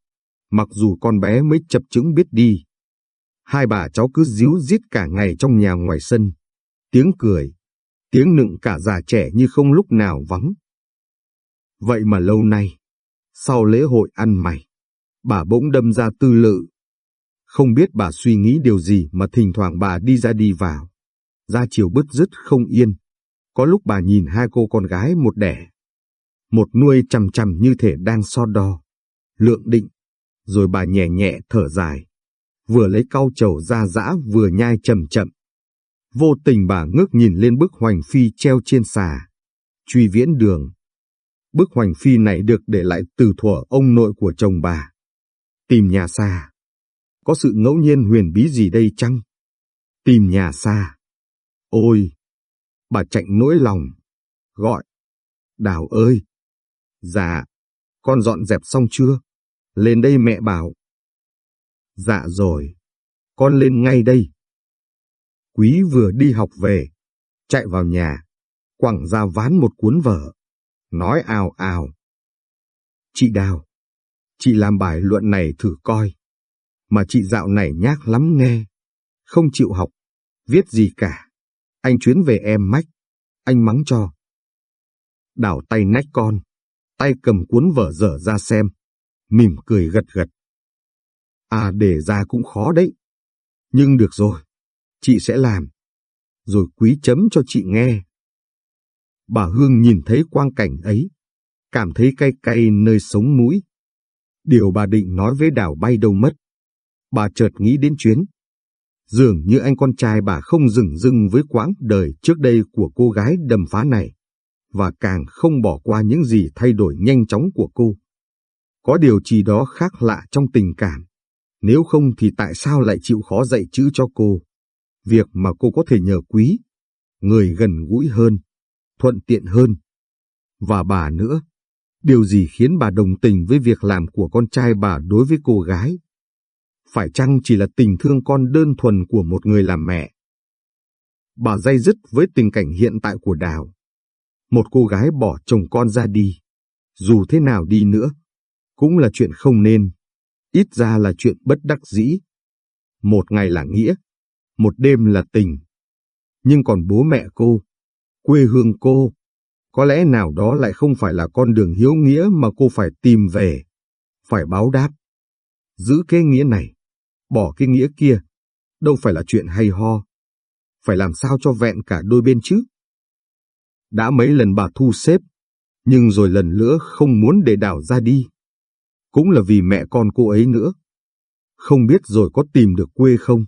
Mặc dù con bé mới chập chững biết đi. Hai bà cháu cứ díu dít cả ngày trong nhà ngoài sân. Tiếng cười, tiếng nựng cả già trẻ như không lúc nào vắng. Vậy mà lâu nay, sau lễ hội ăn mày, bà bỗng đâm ra tư lự. Không biết bà suy nghĩ điều gì mà thỉnh thoảng bà đi ra đi vào. Ra chiều bứt rứt không yên. Có lúc bà nhìn hai cô con gái một đẻ. Một nuôi chằm chằm như thể đang so đo. Lượng định. Rồi bà nhẹ nhẹ thở dài. Vừa lấy cau trầu ra dã vừa nhai chậm chậm. Vô tình bà ngước nhìn lên bức hoành phi treo trên xà. Truy viễn đường. Bức hoành phi này được để lại từ thuở ông nội của chồng bà. Tìm nhà xa. Có sự ngẫu nhiên huyền bí gì đây chăng? Tìm nhà xa. Ôi! Bà chạy nỗi lòng. Gọi. Đào ơi! Dạ, con dọn dẹp xong chưa? Lên đây mẹ bảo. Dạ rồi, con lên ngay đây. Quý vừa đi học về, chạy vào nhà, quẳng ra ván một cuốn vở, nói ào ào. Chị Đào, chị làm bài luận này thử coi, mà chị dạo này nhác lắm nghe, không chịu học, viết gì cả. Anh chuyến về em mách, anh mắng cho. Đảo tay nách con, tay cầm cuốn vở dở ra xem, mỉm cười gật gật. À để ra cũng khó đấy. Nhưng được rồi, chị sẽ làm. Rồi quý chấm cho chị nghe. Bà Hương nhìn thấy quang cảnh ấy, cảm thấy cay cay nơi sống mũi. Điều bà định nói với đảo bay đâu mất. Bà chợt nghĩ đến chuyến. Dường như anh con trai bà không dừng dưng với quãng đời trước đây của cô gái đầm phá này, và càng không bỏ qua những gì thay đổi nhanh chóng của cô. Có điều gì đó khác lạ trong tình cảm. Nếu không thì tại sao lại chịu khó dạy chữ cho cô? Việc mà cô có thể nhờ quý, người gần gũi hơn, thuận tiện hơn. Và bà nữa, điều gì khiến bà đồng tình với việc làm của con trai bà đối với cô gái? Phải chăng chỉ là tình thương con đơn thuần của một người làm mẹ? Bà dây dứt với tình cảnh hiện tại của Đào. Một cô gái bỏ chồng con ra đi, Dù thế nào đi nữa, cũng là chuyện không nên, ít ra là chuyện bất đắc dĩ. Một ngày là nghĩa, một đêm là tình. Nhưng còn bố mẹ cô, quê hương cô, có lẽ nào đó lại không phải là con đường hiếu nghĩa mà cô phải tìm về, phải báo đáp. Giữ cái nghĩa này, bỏ cái nghĩa kia, đâu phải là chuyện hay ho. Phải làm sao cho vẹn cả đôi bên chứ? Đã mấy lần bà thu xếp, nhưng rồi lần nữa không muốn để đảo ra đi. Cũng là vì mẹ con cô ấy nữa. Không biết rồi có tìm được quê không?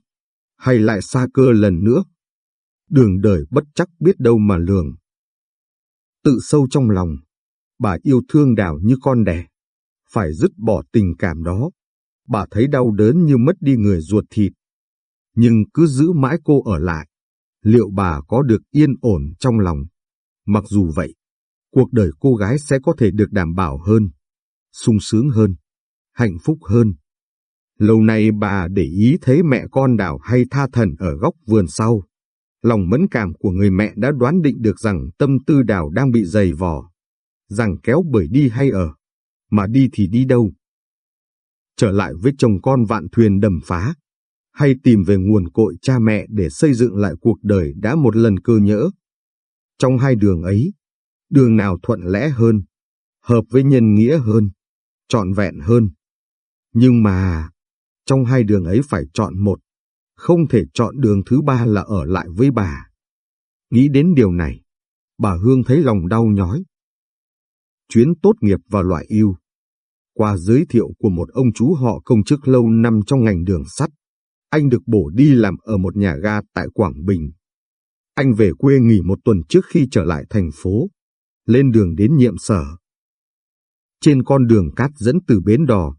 Hay lại xa cơ lần nữa? Đường đời bất chắc biết đâu mà lường. Tự sâu trong lòng, bà yêu thương đảo như con đẻ. Phải dứt bỏ tình cảm đó. Bà thấy đau đớn như mất đi người ruột thịt. Nhưng cứ giữ mãi cô ở lại. Liệu bà có được yên ổn trong lòng? Mặc dù vậy, cuộc đời cô gái sẽ có thể được đảm bảo hơn, sung sướng hơn, hạnh phúc hơn. Lâu nay bà để ý thấy mẹ con đảo hay tha thần ở góc vườn sau. Lòng mẫn cảm của người mẹ đã đoán định được rằng tâm tư đảo đang bị dày vò, rằng kéo bởi đi hay ở, mà đi thì đi đâu. Trở lại với chồng con vạn thuyền đầm phá, hay tìm về nguồn cội cha mẹ để xây dựng lại cuộc đời đã một lần cơ nhỡ. Trong hai đường ấy, đường nào thuận lẽ hơn, hợp với nhân nghĩa hơn, trọn vẹn hơn. Nhưng mà, trong hai đường ấy phải chọn một, không thể chọn đường thứ ba là ở lại với bà. Nghĩ đến điều này, bà Hương thấy lòng đau nhói. Chuyến tốt nghiệp vào loại yêu, qua giới thiệu của một ông chú họ công chức lâu năm trong ngành đường sắt, anh được bổ đi làm ở một nhà ga tại Quảng Bình. Anh về quê nghỉ một tuần trước khi trở lại thành phố, lên đường đến nhiệm sở. Trên con đường cát dẫn từ bến đò,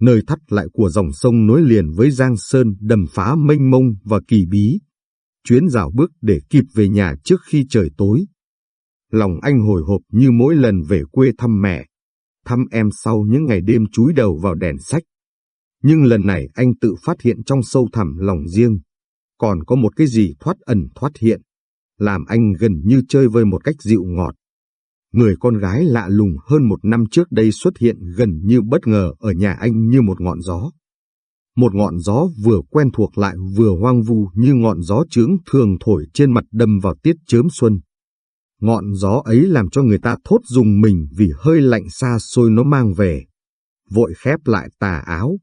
nơi thắt lại của dòng sông nối liền với Giang Sơn đầm phá mênh mông và kỳ bí. Chuyến dạo bước để kịp về nhà trước khi trời tối. Lòng anh hồi hộp như mỗi lần về quê thăm mẹ, thăm em sau những ngày đêm chúi đầu vào đèn sách. Nhưng lần này anh tự phát hiện trong sâu thẳm lòng riêng, còn có một cái gì thoát ẩn thoát hiện, làm anh gần như chơi vơi một cách dịu ngọt. Người con gái lạ lùng hơn một năm trước đây xuất hiện gần như bất ngờ ở nhà anh như một ngọn gió. Một ngọn gió vừa quen thuộc lại vừa hoang vu như ngọn gió trướng thường thổi trên mặt đâm vào tiết chớm xuân. Ngọn gió ấy làm cho người ta thốt dùng mình vì hơi lạnh xa xôi nó mang về. Vội khép lại tà áo,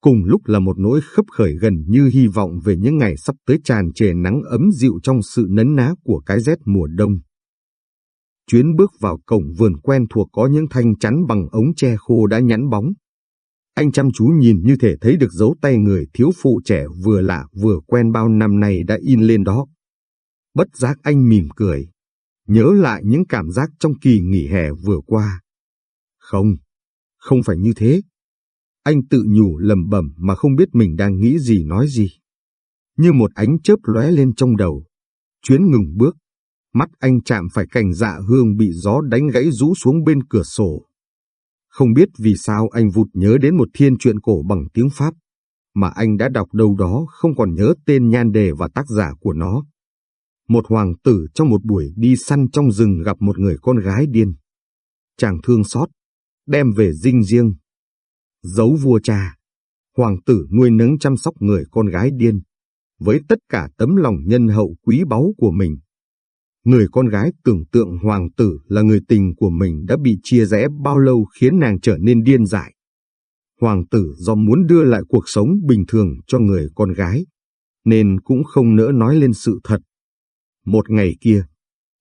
cùng lúc là một nỗi khấp khởi gần như hy vọng về những ngày sắp tới tràn trề nắng ấm dịu trong sự nấn ná của cái rét mùa đông. Chuyến bước vào cổng vườn quen thuộc có những thanh chắn bằng ống tre khô đã nhẵn bóng. Anh chăm chú nhìn như thể thấy được dấu tay người thiếu phụ trẻ vừa lạ vừa quen bao năm nay đã in lên đó. Bất giác anh mỉm cười, nhớ lại những cảm giác trong kỳ nghỉ hè vừa qua. Không, không phải như thế. Anh tự nhủ lầm bẩm mà không biết mình đang nghĩ gì nói gì. Như một ánh chớp lóe lên trong đầu. Chuyến ngừng bước. Mắt anh chạm phải cành dạ hương bị gió đánh gãy rũ xuống bên cửa sổ. Không biết vì sao anh vụt nhớ đến một thiên truyện cổ bằng tiếng Pháp, mà anh đã đọc đâu đó không còn nhớ tên nhan đề và tác giả của nó. Một hoàng tử trong một buổi đi săn trong rừng gặp một người con gái điên. Chàng thương xót, đem về dinh riêng, giấu vua cha. Hoàng tử nuôi nấng chăm sóc người con gái điên, với tất cả tấm lòng nhân hậu quý báu của mình. Người con gái tưởng tượng hoàng tử là người tình của mình đã bị chia rẽ bao lâu khiến nàng trở nên điên dại. Hoàng tử do muốn đưa lại cuộc sống bình thường cho người con gái, nên cũng không nỡ nói lên sự thật. Một ngày kia,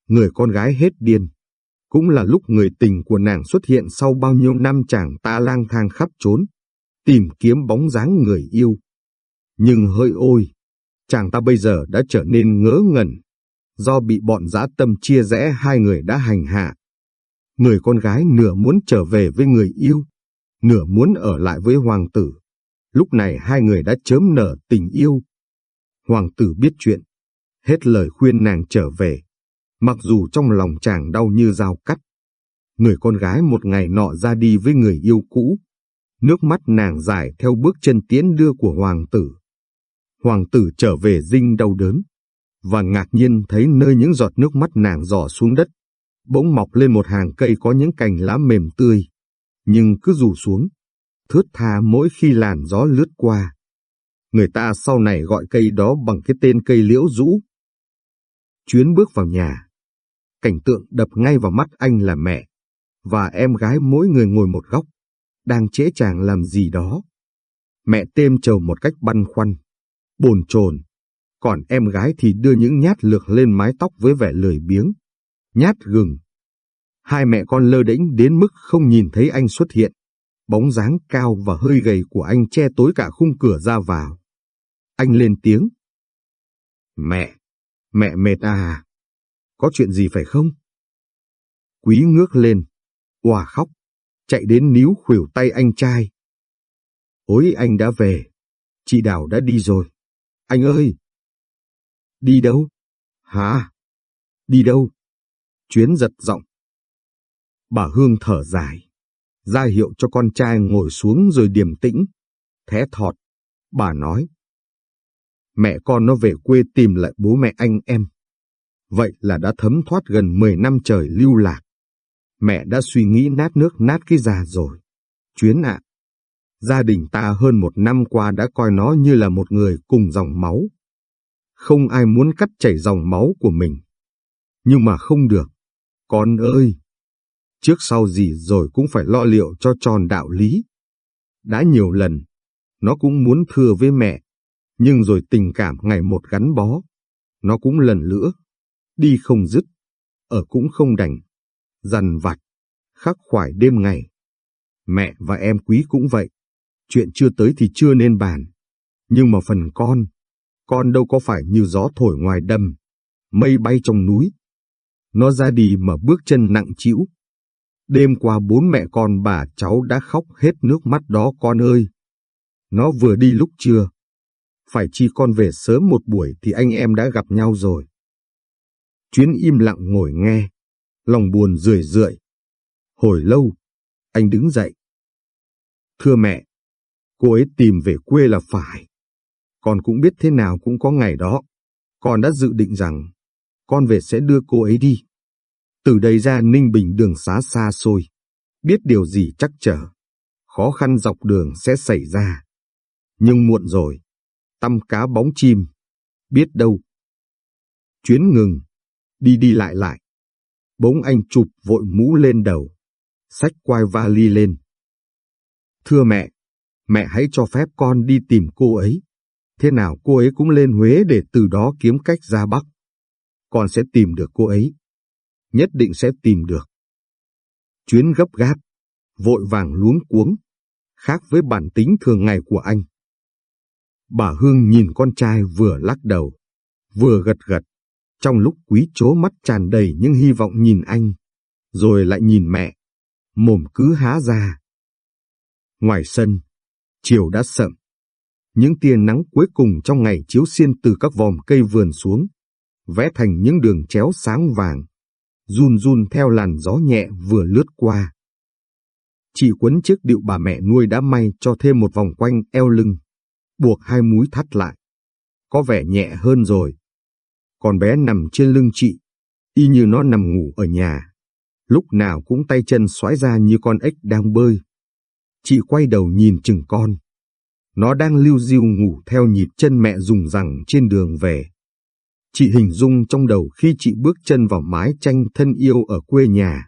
người con gái hết điên, cũng là lúc người tình của nàng xuất hiện sau bao nhiêu năm chàng ta lang thang khắp trốn, tìm kiếm bóng dáng người yêu. Nhưng hơi ôi, chàng ta bây giờ đã trở nên ngớ ngẩn, do bị bọn dã tâm chia rẽ hai người đã hành hạ. Người con gái nửa muốn trở về với người yêu, nửa muốn ở lại với hoàng tử. Lúc này hai người đã chớm nở tình yêu. Hoàng tử biết chuyện, hết lời khuyên nàng trở về mặc dù trong lòng chàng đau như dao cắt. Người con gái một ngày nọ ra đi với người yêu cũ, nước mắt nàng dài theo bước chân tiến đưa của hoàng tử. Hoàng tử trở về dinh đau đớn, và ngạc nhiên thấy nơi những giọt nước mắt nàng dò xuống đất, bỗng mọc lên một hàng cây có những cành lá mềm tươi, nhưng cứ rủ xuống, thướt tha mỗi khi làn gió lướt qua. Người ta sau này gọi cây đó bằng cái tên cây liễu rũ. Chuyến bước vào nhà. Cảnh tượng đập ngay vào mắt anh là mẹ, và em gái mỗi người ngồi một góc, đang chế chàng làm gì đó. Mẹ têm trầu một cách băn khoăn, bồn chồn, còn em gái thì đưa những nhát lược lên mái tóc với vẻ lười biếng, nhát gừng. Hai mẹ con lơ đễnh đến mức không nhìn thấy anh xuất hiện, bóng dáng cao và hơi gầy của anh che tối cả khung cửa ra vào. Anh lên tiếng. Mẹ, mẹ mệt à? Có chuyện gì phải không? Quý ngước lên, òa khóc, chạy đến níu khuỷu tay anh trai. Ôi anh đã về, chị Đào đã đi rồi. Anh ơi! Đi đâu? Hả? Đi đâu? Chuyến giật giọng. Bà Hương thở dài, ra hiệu cho con trai ngồi xuống rồi điềm tĩnh, thé thọt. Bà nói, mẹ con nó về quê tìm lại bố mẹ anh em. Vậy là đã thấm thoát gần 10 năm trời lưu lạc. Mẹ đã suy nghĩ nát nước nát cái già rồi. Chuyến ạ, gia đình ta hơn một năm qua đã coi nó như là một người cùng dòng máu. Không ai muốn cắt chảy dòng máu của mình. Nhưng mà không được. Con ơi! Trước sau gì rồi cũng phải lo liệu cho tròn đạo lý. Đã nhiều lần, nó cũng muốn thưa với mẹ, nhưng rồi tình cảm ngày một gắn bó. Nó cũng lần nữa, đi không dứt, ở cũng không đành, dằn vặt, khắc khoải đêm ngày. Mẹ và em quý cũng vậy, chuyện chưa tới thì chưa nên bàn. Nhưng mà phần con, con đâu có phải như gió thổi ngoài đầm, mây bay trong núi. Nó ra đi mà bước chân nặng chịu. Đêm qua bốn mẹ con bà cháu đã khóc hết nước mắt đó con ơi. Nó vừa đi lúc trưa. Phải chi con về sớm một buổi thì anh em đã gặp nhau rồi. Chuyến im lặng ngồi nghe, lòng buồn rười rượi. Hồi lâu, anh đứng dậy. Thưa mẹ, cô ấy tìm về quê là phải. Con cũng biết thế nào cũng có ngày đó. Con đã dự định rằng con về sẽ đưa cô ấy đi. Từ đây ra Ninh Bình đường xá xa xôi, biết điều gì chắc trở, khó khăn dọc đường sẽ xảy ra. Nhưng muộn rồi, tâm cá bóng chim, biết đâu. Chuyến ngừng, đi đi lại lại. Bỗng anh chụp vội mũ lên đầu, xách quai vali lên. Thưa mẹ, mẹ hãy cho phép con đi tìm cô ấy. Thế nào cô ấy cũng lên Huế để từ đó kiếm cách ra Bắc. Con sẽ tìm được cô ấy. Nhất định sẽ tìm được. Chuyến gấp gáp, vội vàng luống cuống, khác với bản tính thường ngày của anh. Bà Hương nhìn con trai vừa lắc đầu, vừa gật gật, trong lúc quý chố mắt tràn đầy những hy vọng nhìn anh, rồi lại nhìn mẹ, mồm cứ há ra. Ngoài sân, chiều đã sậm, những tia nắng cuối cùng trong ngày chiếu xiên từ các vòm cây vườn xuống, vẽ thành những đường chéo sáng vàng, run run theo làn gió nhẹ vừa lướt qua. Chị quấn chiếc điệu bà mẹ nuôi đã may cho thêm một vòng quanh eo lưng, buộc hai múi thắt lại. Có vẻ nhẹ hơn rồi. Con bé nằm trên lưng chị, y như nó nằm ngủ ở nhà. Lúc nào cũng tay chân xoái ra như con ếch đang bơi. Chị quay đầu nhìn chừng con. Nó đang lưu diêu ngủ theo nhịp chân mẹ dùng rằng trên đường về. Chị hình dung trong đầu khi chị bước chân vào mái tranh thân yêu ở quê nhà.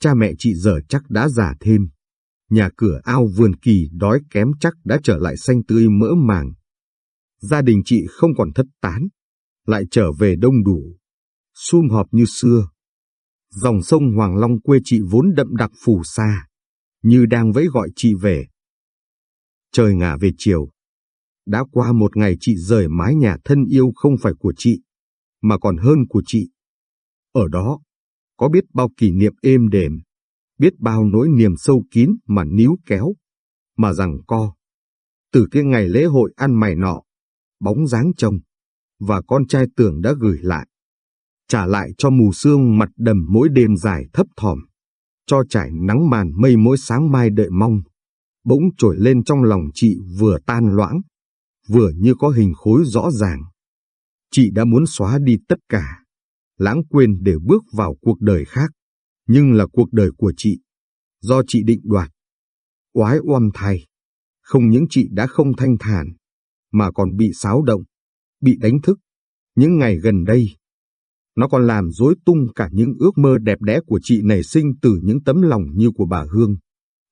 Cha mẹ chị giờ chắc đã già thêm. Nhà cửa ao vườn kỳ đói kém chắc đã trở lại xanh tươi mỡ màng. Gia đình chị không còn thất tán, lại trở về đông đủ, sum họp như xưa. Dòng sông Hoàng Long quê chị vốn đậm đặc phù sa, như đang vẫy gọi chị về. Trời ngả về chiều. Đã qua một ngày chị rời mái nhà thân yêu không phải của chị, mà còn hơn của chị. Ở đó, có biết bao kỷ niệm êm đềm, biết bao nỗi niềm sâu kín mà níu kéo, mà rằng co. Từ cái ngày lễ hội ăn mày nọ, bóng dáng chồng, và con trai tưởng đã gửi lại. Trả lại cho mù sương mặt đầm mỗi đêm dài thấp thỏm, cho trải nắng màn mây mỗi sáng mai đợi mong bỗng trồi lên trong lòng chị vừa tan loãng, vừa như có hình khối rõ ràng. Chị đã muốn xóa đi tất cả, lãng quên để bước vào cuộc đời khác, nhưng là cuộc đời của chị, do chị định đoạt. Oái oăm thay, không những chị đã không thanh thản, mà còn bị xáo động, bị đánh thức. Những ngày gần đây, nó còn làm rối tung cả những ước mơ đẹp đẽ của chị nảy sinh từ những tấm lòng như của bà Hương.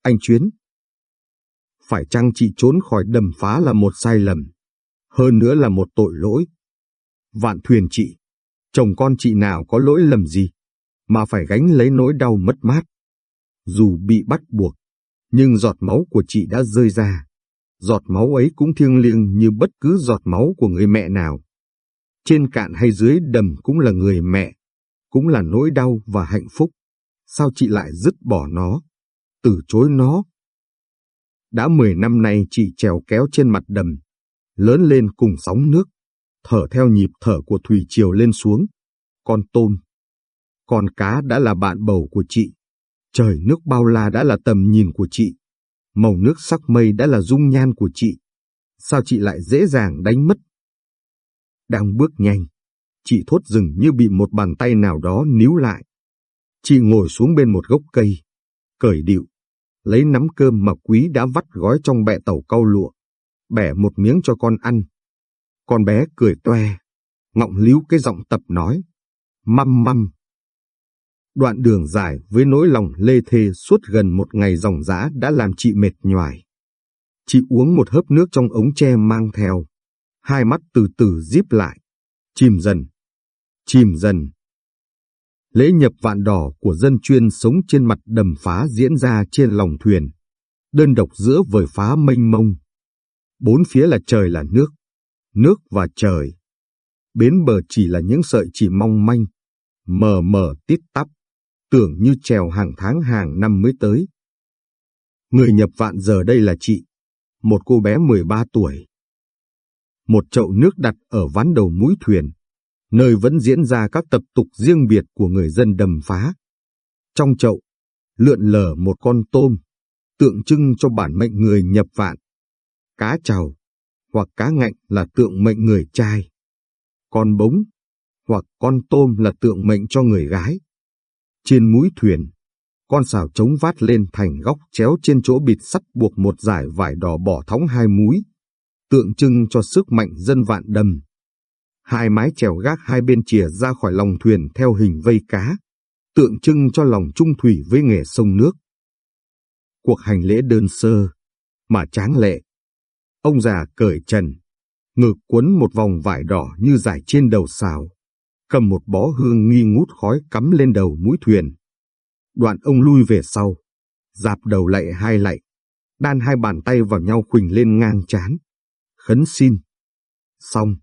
Anh Chuyến. Phải chăng chị trốn khỏi đầm phá là một sai lầm, hơn nữa là một tội lỗi. Vạn thuyền chị, chồng con chị nào có lỗi lầm gì, mà phải gánh lấy nỗi đau mất mát. Dù bị bắt buộc, nhưng giọt máu của chị đã rơi ra. Giọt máu ấy cũng thiêng liêng như bất cứ giọt máu của người mẹ nào. Trên cạn hay dưới đầm cũng là người mẹ, cũng là nỗi đau và hạnh phúc. Sao chị lại dứt bỏ nó, từ chối nó? Đã 10 năm nay chị trèo kéo trên mặt đầm, lớn lên cùng sóng nước, thở theo nhịp thở của thủy triều lên xuống. Con tôm, con cá đã là bạn bầu của chị. Trời nước bao la đã là tầm nhìn của chị. Màu nước sắc mây đã là dung nhan của chị. Sao chị lại dễ dàng đánh mất? Đang bước nhanh, chị thốt dừng như bị một bàn tay nào đó níu lại. Chị ngồi xuống bên một gốc cây, cởi điệu, lấy nắm cơm mà quý đã vắt gói trong bẹ tàu câu lụa, bẻ một miếng cho con ăn. Con bé cười toe, ngọng líu cái giọng tập nói, măm măm. Đoạn đường dài với nỗi lòng lê thê suốt gần một ngày dòng dã đã làm chị mệt nhoài. Chị uống một hớp nước trong ống tre mang theo, hai mắt từ từ díp lại, chìm dần, chìm dần. Lễ nhập vạn đỏ của dân chuyên sống trên mặt đầm phá diễn ra trên lòng thuyền, đơn độc giữa vời phá mênh mông. Bốn phía là trời là nước, nước và trời. Bến bờ chỉ là những sợi chỉ mong manh, mờ mờ tít tắp, tưởng như trèo hàng tháng hàng năm mới tới. Người nhập vạn giờ đây là chị, một cô bé 13 tuổi. Một chậu nước đặt ở ván đầu mũi thuyền, nơi vẫn diễn ra các tập tục riêng biệt của người dân đầm phá. Trong chậu, lượn lờ một con tôm, tượng trưng cho bản mệnh người nhập vạn. Cá trào, hoặc cá ngạnh là tượng mệnh người trai. Con bống, hoặc con tôm là tượng mệnh cho người gái. Trên mũi thuyền, con xào trống vát lên thành góc chéo trên chỗ bịt sắt buộc một dải vải đỏ bỏ thóng hai múi, tượng trưng cho sức mạnh dân vạn đầm. Hai mái chèo gác hai bên chìa ra khỏi lòng thuyền theo hình vây cá, tượng trưng cho lòng trung thủy với nghề sông nước. Cuộc hành lễ đơn sơ, mà tráng lệ. Ông già cởi trần, ngực quấn một vòng vải đỏ như dải trên đầu xào, cầm một bó hương nghi ngút khói cắm lên đầu mũi thuyền. Đoạn ông lui về sau, dạp đầu lạy hai lạy, đan hai bàn tay vào nhau khuỳnh lên ngang chán. Khấn xin. Xong,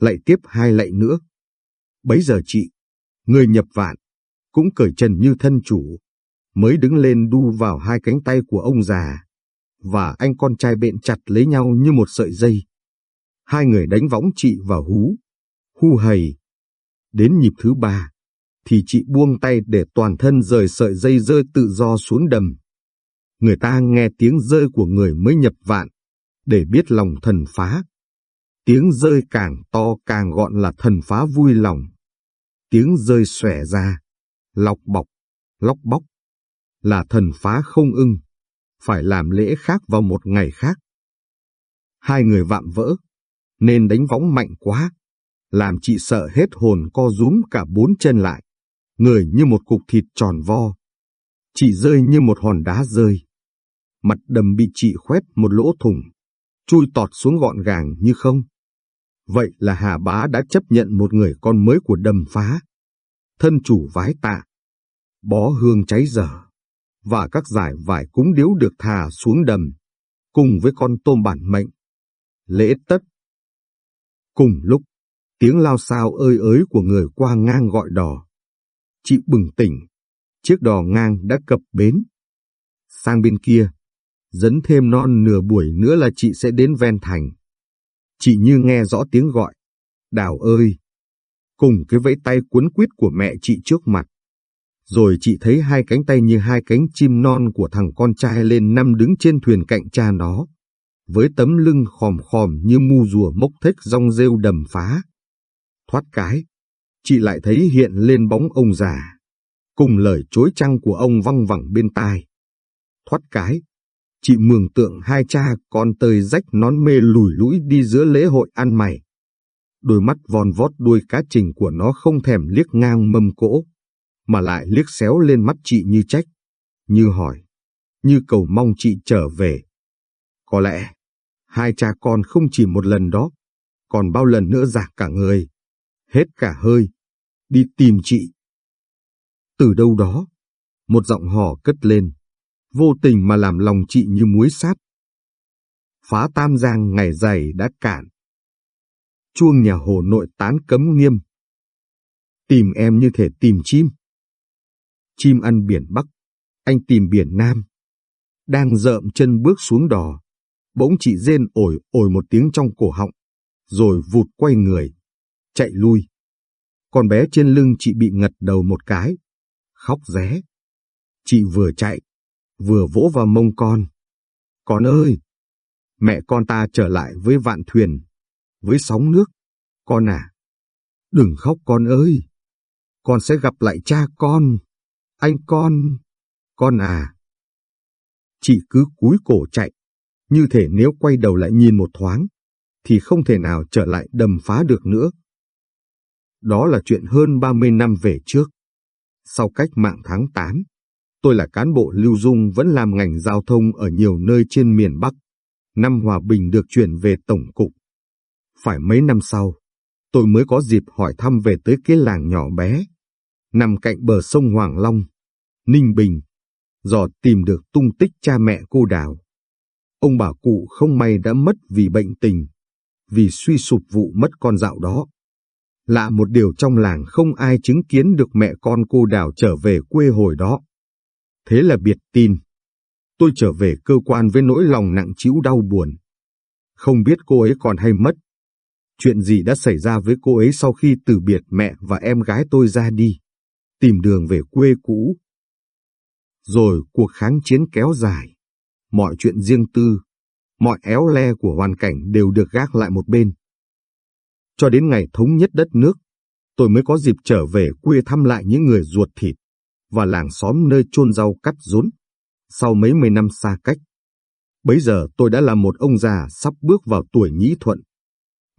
lại tiếp hai lạy nữa. Bấy giờ chị, người nhập vạn, cũng cởi trần như thân chủ, mới đứng lên đu vào hai cánh tay của ông già, và anh con trai bện chặt lấy nhau như một sợi dây. Hai người đánh võng chị vào hú, hu hầy. Đến nhịp thứ ba, thì chị buông tay để toàn thân rời sợi dây rơi tự do xuống đầm. Người ta nghe tiếng rơi của người mới nhập vạn, để biết lòng thần phá. Tiếng rơi càng to càng gọn là thần phá vui lòng. Tiếng rơi xòe ra, lọc bọc, lóc bóc, là thần phá không ưng, phải làm lễ khác vào một ngày khác. Hai người vạm vỡ, nên đánh võng mạnh quá, làm chị sợ hết hồn co rúm cả bốn chân lại, người như một cục thịt tròn vo. Chị rơi như một hòn đá rơi. Mặt đầm bị chị khoét một lỗ thủng, chui tọt xuống gọn gàng như không. Vậy là Hà Bá đã chấp nhận một người con mới của đầm phá. Thân chủ vái tạ, bó hương cháy dở, và các giải vải cúng điếu được thả xuống đầm, cùng với con tôm bản mệnh. Lễ tất. Cùng lúc, tiếng lao sao ơi ới của người qua ngang gọi đò. Chị bừng tỉnh, chiếc đò ngang đã cập bến. Sang bên kia, dẫn thêm non nửa buổi nữa là chị sẽ đến ven thành. Chị như nghe rõ tiếng gọi, đào ơi, cùng cái vẫy tay cuốn quýt của mẹ chị trước mặt. Rồi chị thấy hai cánh tay như hai cánh chim non của thằng con trai lên năm đứng trên thuyền cạnh cha nó, với tấm lưng khòm khòm như mu rùa mốc thếch rong rêu đầm phá. Thoát cái, chị lại thấy hiện lên bóng ông già, cùng lời chối trăng của ông văng vẳng bên tai. Thoát cái, chị mường tượng hai cha con tơi rách nón mê lùi lũi đi giữa lễ hội ăn mày. Đôi mắt vòn vót đuôi cá trình của nó không thèm liếc ngang mâm cỗ, mà lại liếc xéo lên mắt chị như trách, như hỏi, như cầu mong chị trở về. Có lẽ, hai cha con không chỉ một lần đó, còn bao lần nữa giả cả người, hết cả hơi, đi tìm chị. Từ đâu đó, một giọng hò cất lên, vô tình mà làm lòng chị như muối sát. Phá tam giang ngày dày đã cạn. Chuông nhà hồ nội tán cấm nghiêm. Tìm em như thể tìm chim. Chim ăn biển Bắc, anh tìm biển Nam. Đang rợm chân bước xuống đò, bỗng chị rên ổi ổi một tiếng trong cổ họng, rồi vụt quay người, chạy lui. Con bé trên lưng chị bị ngật đầu một cái, khóc ré. Chị vừa chạy, vừa vỗ vào mông con. Con ơi! Mẹ con ta trở lại với vạn thuyền, với sóng nước. Con à! Đừng khóc con ơi! Con sẽ gặp lại cha con! Anh con! Con à! Chị cứ cúi cổ chạy, như thể nếu quay đầu lại nhìn một thoáng, thì không thể nào trở lại đầm phá được nữa. Đó là chuyện hơn 30 năm về trước. Sau cách mạng tháng 8, tôi là cán bộ lưu dung vẫn làm ngành giao thông ở nhiều nơi trên miền Bắc. Năm Hòa Bình được chuyển về Tổng cục. Phải mấy năm sau, tôi mới có dịp hỏi thăm về tới cái làng nhỏ bé, nằm cạnh bờ sông Hoàng Long, Ninh Bình, dò tìm được tung tích cha mẹ cô Đào. Ông bà cụ không may đã mất vì bệnh tình, vì suy sụp vụ mất con dạo đó. Lạ một điều trong làng không ai chứng kiến được mẹ con cô Đào trở về quê hồi đó. Thế là biệt tin. Tôi trở về cơ quan với nỗi lòng nặng trĩu đau buồn. Không biết cô ấy còn hay mất. Chuyện gì đã xảy ra với cô ấy sau khi từ biệt mẹ và em gái tôi ra đi, tìm đường về quê cũ. Rồi cuộc kháng chiến kéo dài, mọi chuyện riêng tư, mọi éo le của hoàn cảnh đều được gác lại một bên. Cho đến ngày thống nhất đất nước, tôi mới có dịp trở về quê thăm lại những người ruột thịt và làng xóm nơi chôn rau cắt rốn, sau mấy mươi năm xa cách. Bấy giờ tôi đã là một ông già sắp bước vào tuổi nhĩ thuận.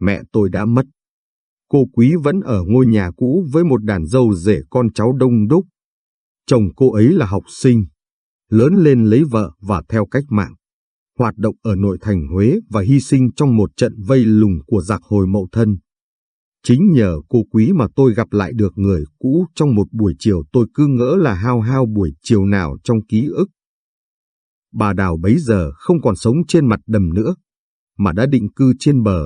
Mẹ tôi đã mất. Cô Quý vẫn ở ngôi nhà cũ với một đàn dâu rể con cháu đông đúc. Chồng cô ấy là học sinh, lớn lên lấy vợ và theo cách mạng hoạt động ở nội thành Huế và hy sinh trong một trận vây lùng của giặc hồi mậu thân. Chính nhờ cô quý mà tôi gặp lại được người cũ trong một buổi chiều tôi cứ ngỡ là hao hao buổi chiều nào trong ký ức. Bà Đào bấy giờ không còn sống trên mặt đầm nữa, mà đã định cư trên bờ.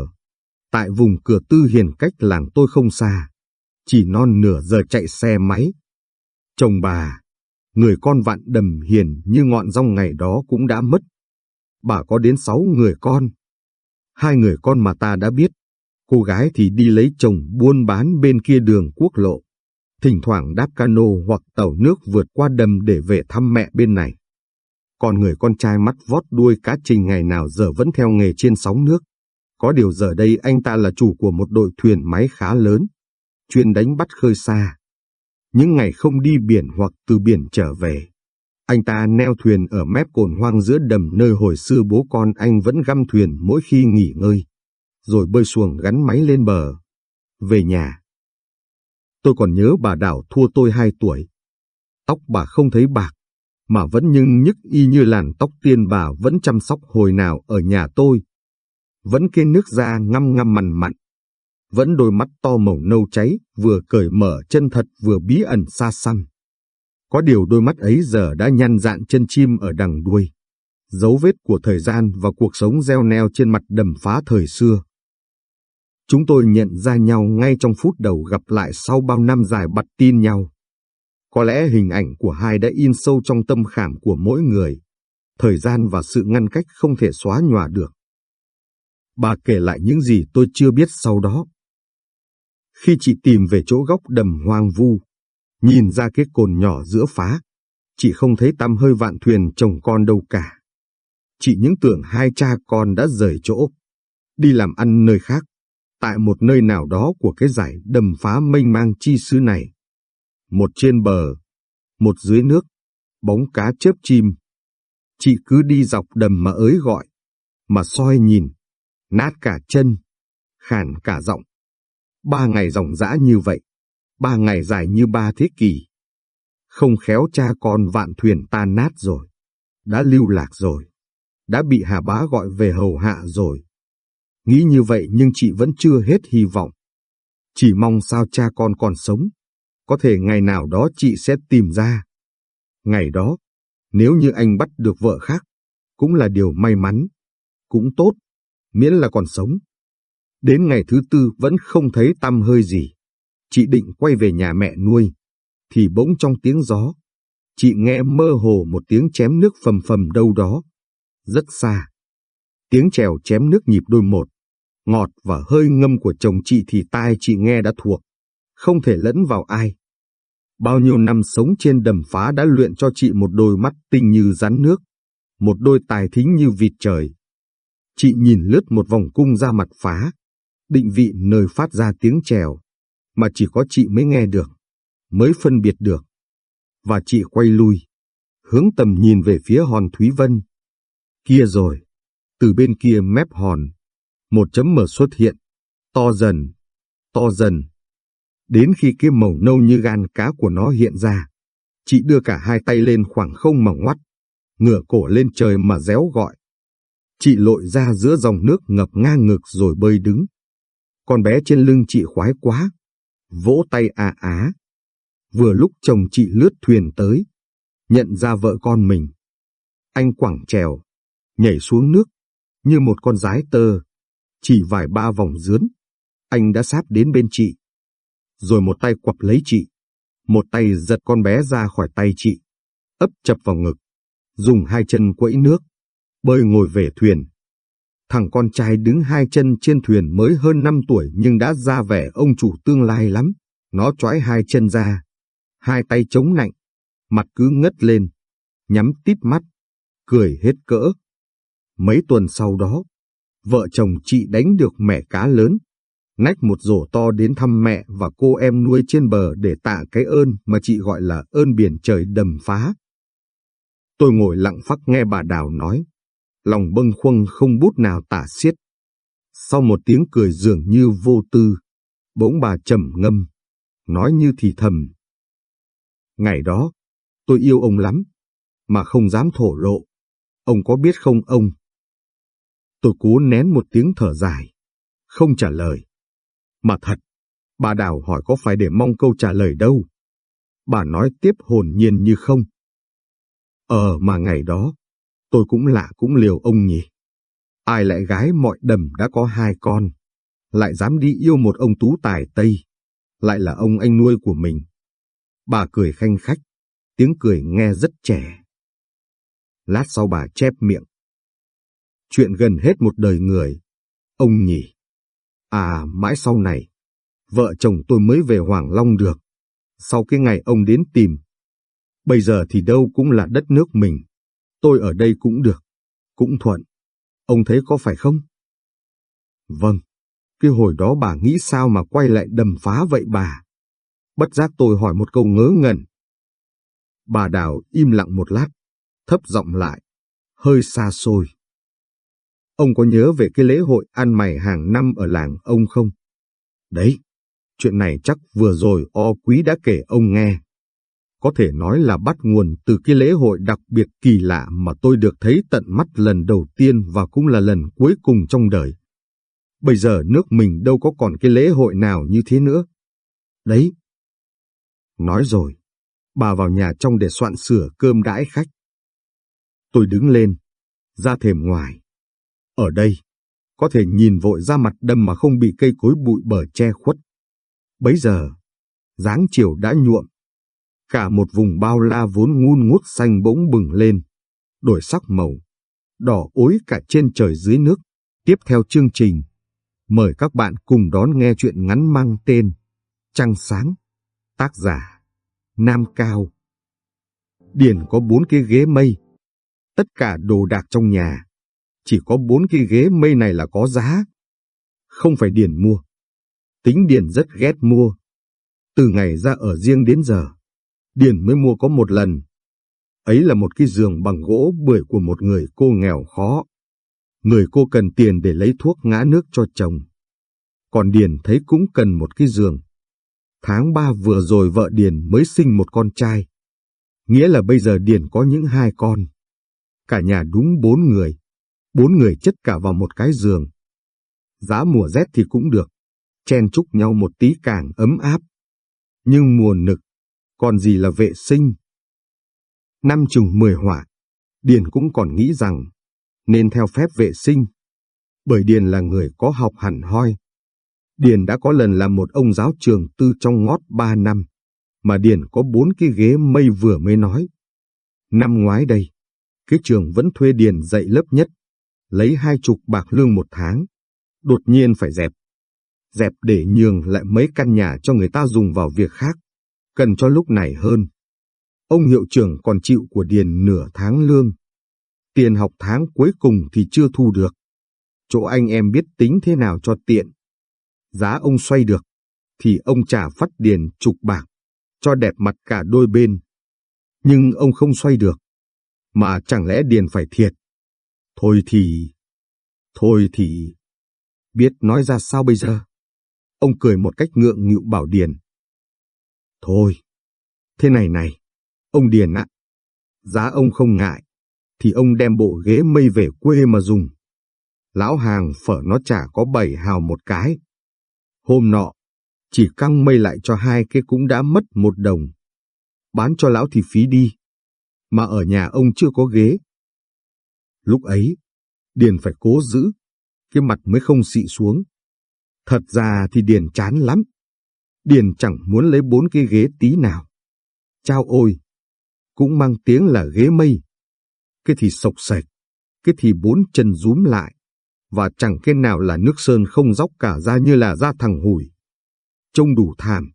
Tại vùng cửa tư hiền cách làng tôi không xa, chỉ non nửa giờ chạy xe máy. Chồng bà, người con vạn đầm hiền như ngọn rong ngày đó cũng đã mất. Bà có đến sáu người con. Hai người con mà ta đã biết, cô gái thì đi lấy chồng buôn bán bên kia đường quốc lộ, thỉnh thoảng đáp cano hoặc tàu nước vượt qua đầm để về thăm mẹ bên này. Còn người con trai mắt vót đuôi cá trình ngày nào giờ vẫn theo nghề trên sóng nước. Có điều giờ đây anh ta là chủ của một đội thuyền máy khá lớn, chuyên đánh bắt khơi xa. Những ngày không đi biển hoặc từ biển trở về, anh ta neo thuyền ở mép cồn hoang giữa đầm nơi hồi xưa bố con anh vẫn găm thuyền mỗi khi nghỉ ngơi, rồi bơi xuồng gắn máy lên bờ. Về nhà. Tôi còn nhớ bà đảo thua tôi hai tuổi. Tóc bà không thấy bạc, mà vẫn nhưng nhức y như làn tóc tiên bà vẫn chăm sóc hồi nào ở nhà tôi. Vẫn kê nước da ngăm ngăm mằn mặn. Vẫn đôi mắt to màu nâu cháy, vừa cởi mở chân thật vừa bí ẩn xa xăm. Có điều đôi mắt ấy giờ đã nhăn dạn chân chim ở đằng đuôi. Dấu vết của thời gian và cuộc sống gieo neo trên mặt đầm phá thời xưa. Chúng tôi nhận ra nhau ngay trong phút đầu gặp lại sau bao năm dài bặt tin nhau. Có lẽ hình ảnh của hai đã in sâu trong tâm khảm của mỗi người. Thời gian và sự ngăn cách không thể xóa nhòa được. Bà kể lại những gì tôi chưa biết sau đó. Khi chị tìm về chỗ góc đầm hoang vu, Nhìn ra cái cồn nhỏ giữa phá, chị không thấy tăm hơi vạn thuyền chồng con đâu cả. Chị những tưởng hai cha con đã rời chỗ, đi làm ăn nơi khác, tại một nơi nào đó của cái giải đầm phá mênh mang chi xứ này. Một trên bờ, một dưới nước, bóng cá chớp chim. Chị cứ đi dọc đầm mà ới gọi, mà soi nhìn, nát cả chân, khản cả giọng. Ba ngày dòng dã như vậy, ba ngày dài như ba thế kỷ. Không khéo cha con vạn thuyền tan nát rồi, đã lưu lạc rồi, đã bị Hà Bá gọi về hầu hạ rồi. Nghĩ như vậy nhưng chị vẫn chưa hết hy vọng. Chỉ mong sao cha con còn sống, có thể ngày nào đó chị sẽ tìm ra. Ngày đó, nếu như anh bắt được vợ khác, cũng là điều may mắn, cũng tốt, miễn là còn sống. Đến ngày thứ tư vẫn không thấy tâm hơi gì. Chị định quay về nhà mẹ nuôi, thì bỗng trong tiếng gió, chị nghe mơ hồ một tiếng chém nước phầm phầm đâu đó, rất xa. Tiếng trèo chém nước nhịp đôi một, ngọt và hơi ngâm của chồng chị thì tai chị nghe đã thuộc, không thể lẫn vào ai. Bao nhiêu năm sống trên đầm phá đã luyện cho chị một đôi mắt tinh như rắn nước, một đôi tài thính như vịt trời. Chị nhìn lướt một vòng cung ra mặt phá, định vị nơi phát ra tiếng trèo, mà chỉ có chị mới nghe được, mới phân biệt được. Và chị quay lui, hướng tầm nhìn về phía hòn Thúy Vân. Kia rồi, từ bên kia mép hòn, một chấm mở xuất hiện, to dần, to dần. Đến khi cái màu nâu như gan cá của nó hiện ra, chị đưa cả hai tay lên khoảng không mà ngoắt, ngửa cổ lên trời mà réo gọi. Chị lội ra giữa dòng nước ngập ngang ngực rồi bơi đứng. Con bé trên lưng chị khoái quá, vỗ tay à á. Vừa lúc chồng chị lướt thuyền tới, nhận ra vợ con mình. Anh quẳng trèo, nhảy xuống nước, như một con rái tơ, chỉ vài ba vòng dướn, anh đã sát đến bên chị. Rồi một tay quặp lấy chị, một tay giật con bé ra khỏi tay chị, ấp chập vào ngực, dùng hai chân quẫy nước, bơi ngồi về thuyền. Thằng con trai đứng hai chân trên thuyền mới hơn năm tuổi nhưng đã ra vẻ ông chủ tương lai lắm. Nó trói hai chân ra, hai tay chống nạnh, mặt cứ ngất lên, nhắm tít mắt, cười hết cỡ. Mấy tuần sau đó, vợ chồng chị đánh được mẻ cá lớn, nách một rổ to đến thăm mẹ và cô em nuôi trên bờ để tạ cái ơn mà chị gọi là ơn biển trời đầm phá. Tôi ngồi lặng phắc nghe bà Đào nói, lòng bâng khuâng không bút nào tả xiết. Sau một tiếng cười dường như vô tư, bỗng bà trầm ngâm, nói như thì thầm. Ngày đó, tôi yêu ông lắm, mà không dám thổ lộ. Ông có biết không ông? Tôi cố nén một tiếng thở dài, không trả lời. Mà thật, bà Đào hỏi có phải để mong câu trả lời đâu. Bà nói tiếp hồn nhiên như không. Ờ mà ngày đó, tôi cũng lạ cũng liều ông nhỉ. Ai lại gái mọi đầm đã có hai con, lại dám đi yêu một ông tú tài Tây, lại là ông anh nuôi của mình. Bà cười khanh khách, tiếng cười nghe rất trẻ. Lát sau bà chép miệng. Chuyện gần hết một đời người, ông nhỉ. À, mãi sau này, vợ chồng tôi mới về Hoàng Long được, sau cái ngày ông đến tìm. Bây giờ thì đâu cũng là đất nước mình, tôi ở đây cũng được, cũng thuận. Ông thấy có phải không? Vâng, cái hồi đó bà nghĩ sao mà quay lại đầm phá vậy bà? Bất giác tôi hỏi một câu ngớ ngẩn. Bà Đào im lặng một lát, thấp giọng lại, hơi xa xôi. Ông có nhớ về cái lễ hội ăn mày hàng năm ở làng ông không? Đấy, chuyện này chắc vừa rồi o quý đã kể ông nghe. Có thể nói là bắt nguồn từ cái lễ hội đặc biệt kỳ lạ mà tôi được thấy tận mắt lần đầu tiên và cũng là lần cuối cùng trong đời. Bây giờ nước mình đâu có còn cái lễ hội nào như thế nữa. Đấy. Nói rồi, bà vào nhà trong để soạn sửa cơm đãi khách. Tôi đứng lên, ra thềm ngoài. Ở đây, có thể nhìn vội ra mặt đâm mà không bị cây cối bụi bờ che khuất. Bấy giờ, dáng chiều đã nhuộm. Cả một vùng bao la vốn ngun ngút xanh bỗng bừng lên, đổi sắc màu, đỏ ối cả trên trời dưới nước. Tiếp theo chương trình, mời các bạn cùng đón nghe chuyện ngắn mang tên Trăng Sáng, tác giả Nam Cao. Điền có bốn cái ghế mây, tất cả đồ đạc trong nhà chỉ có bốn cái ghế mây này là có giá. Không phải Điền mua, Tính Điền rất ghét mua. Từ ngày ra ở riêng đến giờ, Điền mới mua có một lần. Ấy là một cái giường bằng gỗ bưởi của một người cô nghèo khó. Người cô cần tiền để lấy thuốc ngã nước cho chồng. Còn Điền thấy cũng cần một cái giường. Tháng ba vừa rồi vợ Điền mới sinh một con trai. Nghĩa là bây giờ Điền có những hai con. Cả nhà đúng bốn người. Bốn người chất cả vào một cái giường. Giá mùa rét thì cũng được. Chen chúc nhau một tí càng ấm áp. Nhưng mùa nực, còn gì là vệ sinh. Năm trùng mười hỏa, Điền cũng còn nghĩ rằng nên theo phép vệ sinh. Bởi Điền là người có học hẳn hoi. Điền đã có lần làm một ông giáo trường tư trong ngót ba năm, mà Điền có bốn cái ghế mây vừa mới nói. Năm ngoái đây, cái trường vẫn thuê Điền dạy lớp nhất, lấy hai chục bạc lương một tháng, đột nhiên phải dẹp. Dẹp để nhường lại mấy căn nhà cho người ta dùng vào việc khác, cần cho lúc này hơn. Ông hiệu trưởng còn chịu của Điền nửa tháng lương. Tiền học tháng cuối cùng thì chưa thu được. Chỗ anh em biết tính thế nào cho tiện. Giá ông xoay được, thì ông trả phát Điền chục bạc, cho đẹp mặt cả đôi bên. Nhưng ông không xoay được, mà chẳng lẽ Điền phải thiệt. Thôi thì... Thôi thì... Biết nói ra sao bây giờ? Ông cười một cách ngượng nghịu bảo Điền. Thôi, thế này này, ông Điền ạ, giá ông không ngại, thì ông đem bộ ghế mây về quê mà dùng. Lão hàng phở nó chả có bảy hào một cái. Hôm nọ, chỉ căng mây lại cho hai cái cũng đã mất một đồng. Bán cho lão thì phí đi, mà ở nhà ông chưa có ghế. Lúc ấy, Điền phải cố giữ, cái mặt mới không xị xuống. Thật ra thì Điền chán lắm. Điền chẳng muốn lấy bốn cái ghế tí nào. Chao ôi! Cũng mang tiếng là ghế mây. Cái thì sộc sạch, cái thì bốn chân rúm lại. Và chẳng cái nào là nước sơn không dốc cả ra như là da thằng hủi. Trông đủ thảm.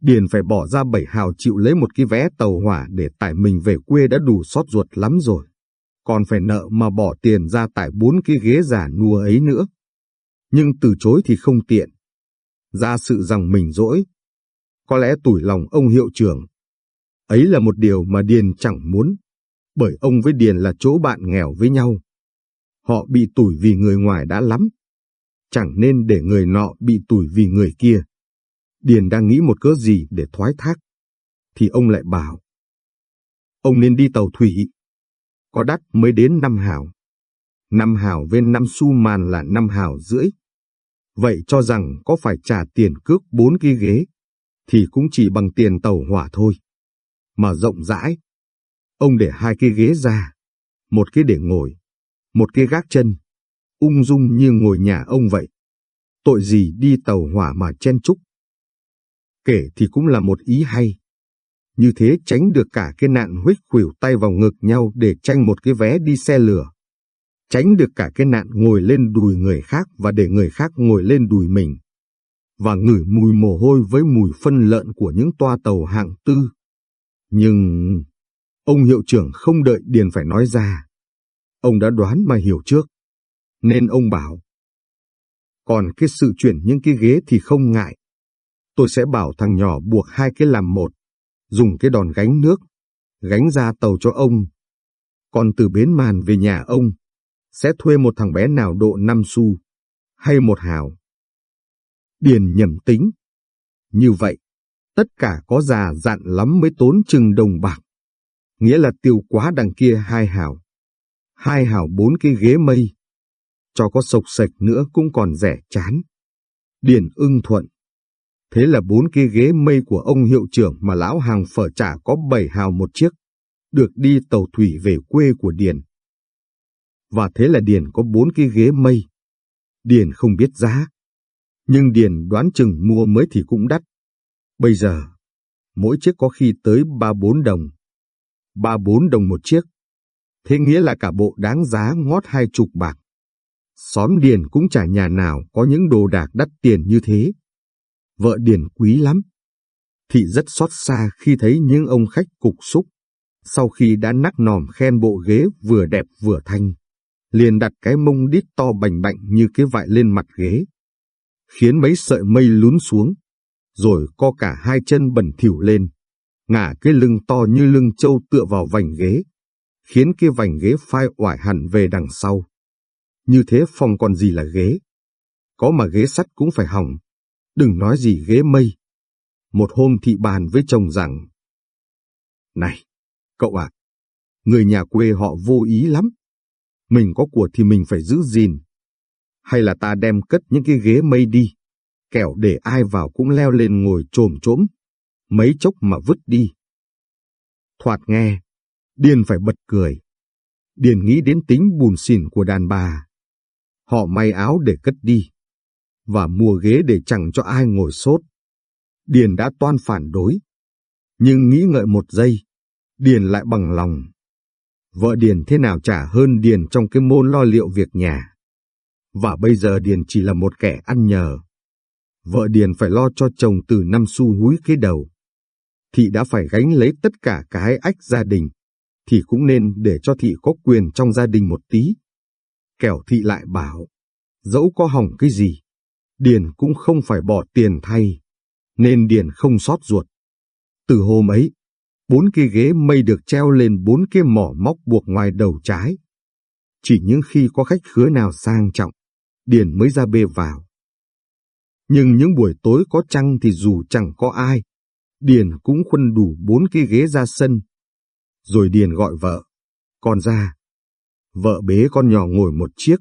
Điền phải bỏ ra bảy hào chịu lấy một cái vé tàu hỏa để tải mình về quê đã đủ xót ruột lắm rồi. Còn phải nợ mà bỏ tiền ra tải bốn cái ghế giả nua ấy nữa nhưng từ chối thì không tiện. Ra sự rằng mình dỗi. Có lẽ tủi lòng ông hiệu trưởng. Ấy là một điều mà Điền chẳng muốn, bởi ông với Điền là chỗ bạn nghèo với nhau. Họ bị tủi vì người ngoài đã lắm. Chẳng nên để người nọ bị tủi vì người kia. Điền đang nghĩ một cớ gì để thoái thác. Thì ông lại bảo. Ông nên đi tàu thủy. Có đắt mới đến năm hào. Năm hào bên năm xu màn là năm hào rưỡi. Vậy cho rằng có phải trả tiền cước bốn cái ghế, thì cũng chỉ bằng tiền tàu hỏa thôi. Mà rộng rãi. Ông để hai cái ghế ra, một cái để ngồi, một cái gác chân, ung dung như ngồi nhà ông vậy. Tội gì đi tàu hỏa mà chen chúc. Kể thì cũng là một ý hay. Như thế tránh được cả cái nạn huyết khuỷu tay vào ngực nhau để tranh một cái vé đi xe lửa tránh được cả cái nạn ngồi lên đùi người khác và để người khác ngồi lên đùi mình, và ngửi mùi mồ hôi với mùi phân lợn của những toa tàu hạng tư. Nhưng ông hiệu trưởng không đợi Điền phải nói ra. Ông đã đoán mà hiểu trước, nên ông bảo. Còn cái sự chuyển những cái ghế thì không ngại. Tôi sẽ bảo thằng nhỏ buộc hai cái làm một, dùng cái đòn gánh nước, gánh ra tàu cho ông. Còn từ bến màn về nhà ông, sẽ thuê một thằng bé nào độ năm xu, hay một hào. Điền nhầm tính. Như vậy, tất cả có già dặn lắm mới tốn chừng đồng bạc. Nghĩa là tiêu quá đằng kia hai hào. Hai hào bốn cái ghế mây. Cho có sộc sạch nữa cũng còn rẻ chán. Điền ưng thuận. Thế là bốn cái ghế mây của ông hiệu trưởng mà lão hàng phở trả có bảy hào một chiếc. Được đi tàu thủy về quê của Điền và thế là Điền có bốn cái ghế mây. Điền không biết giá, nhưng Điền đoán chừng mua mới thì cũng đắt. Bây giờ, mỗi chiếc có khi tới ba bốn đồng. Ba bốn đồng một chiếc. Thế nghĩa là cả bộ đáng giá ngót hai chục bạc. Xóm Điền cũng chả nhà nào có những đồ đạc đắt tiền như thế. Vợ Điền quý lắm. Thị rất xót xa khi thấy những ông khách cục xúc. Sau khi đã nắc nòm khen bộ ghế vừa đẹp vừa thanh liền đặt cái mông đít to bành bạnh như cái vại lên mặt ghế. khiến mấy sợi mây lún xuống, rồi co cả hai chân bẩn thỉu lên, ngả cái lưng to như lưng trâu tựa vào vành ghế, khiến cái vành ghế phai oải hẳn về đằng sau. Như thế phòng còn gì là ghế. Có mà ghế sắt cũng phải hỏng, đừng nói gì ghế mây. Một hôm thị bàn với chồng rằng, Này, cậu ạ, người nhà quê họ vô ý lắm. Mình có của thì mình phải giữ gìn. Hay là ta đem cất những cái ghế mây đi, kẻo để ai vào cũng leo lên ngồi trồm trỗm, mấy chốc mà vứt đi. Thoạt nghe, Điền phải bật cười. Điền nghĩ đến tính bùn xỉn của đàn bà. Họ may áo để cất đi, và mua ghế để chẳng cho ai ngồi sốt. Điền đã toan phản đối, nhưng nghĩ ngợi một giây, Điền lại bằng lòng. Vợ Điền thế nào trả hơn Điền trong cái môn lo liệu việc nhà. Và bây giờ Điền chỉ là một kẻ ăn nhờ. Vợ Điền phải lo cho chồng từ năm xu húi cái đầu. Thị đã phải gánh lấy tất cả cái ách gia đình, thì cũng nên để cho thị có quyền trong gia đình một tí. Kẻo thị lại bảo, dẫu có hỏng cái gì, Điền cũng không phải bỏ tiền thay, nên Điền không sót ruột. Từ hôm ấy, bốn cái ghế mây được treo lên bốn cái mỏ móc buộc ngoài đầu trái. Chỉ những khi có khách khứa nào sang trọng, Điền mới ra bê vào. Nhưng những buổi tối có trăng thì dù chẳng có ai, Điền cũng khuân đủ bốn cái ghế ra sân. Rồi Điền gọi vợ, con ra. Vợ bế con nhỏ ngồi một chiếc,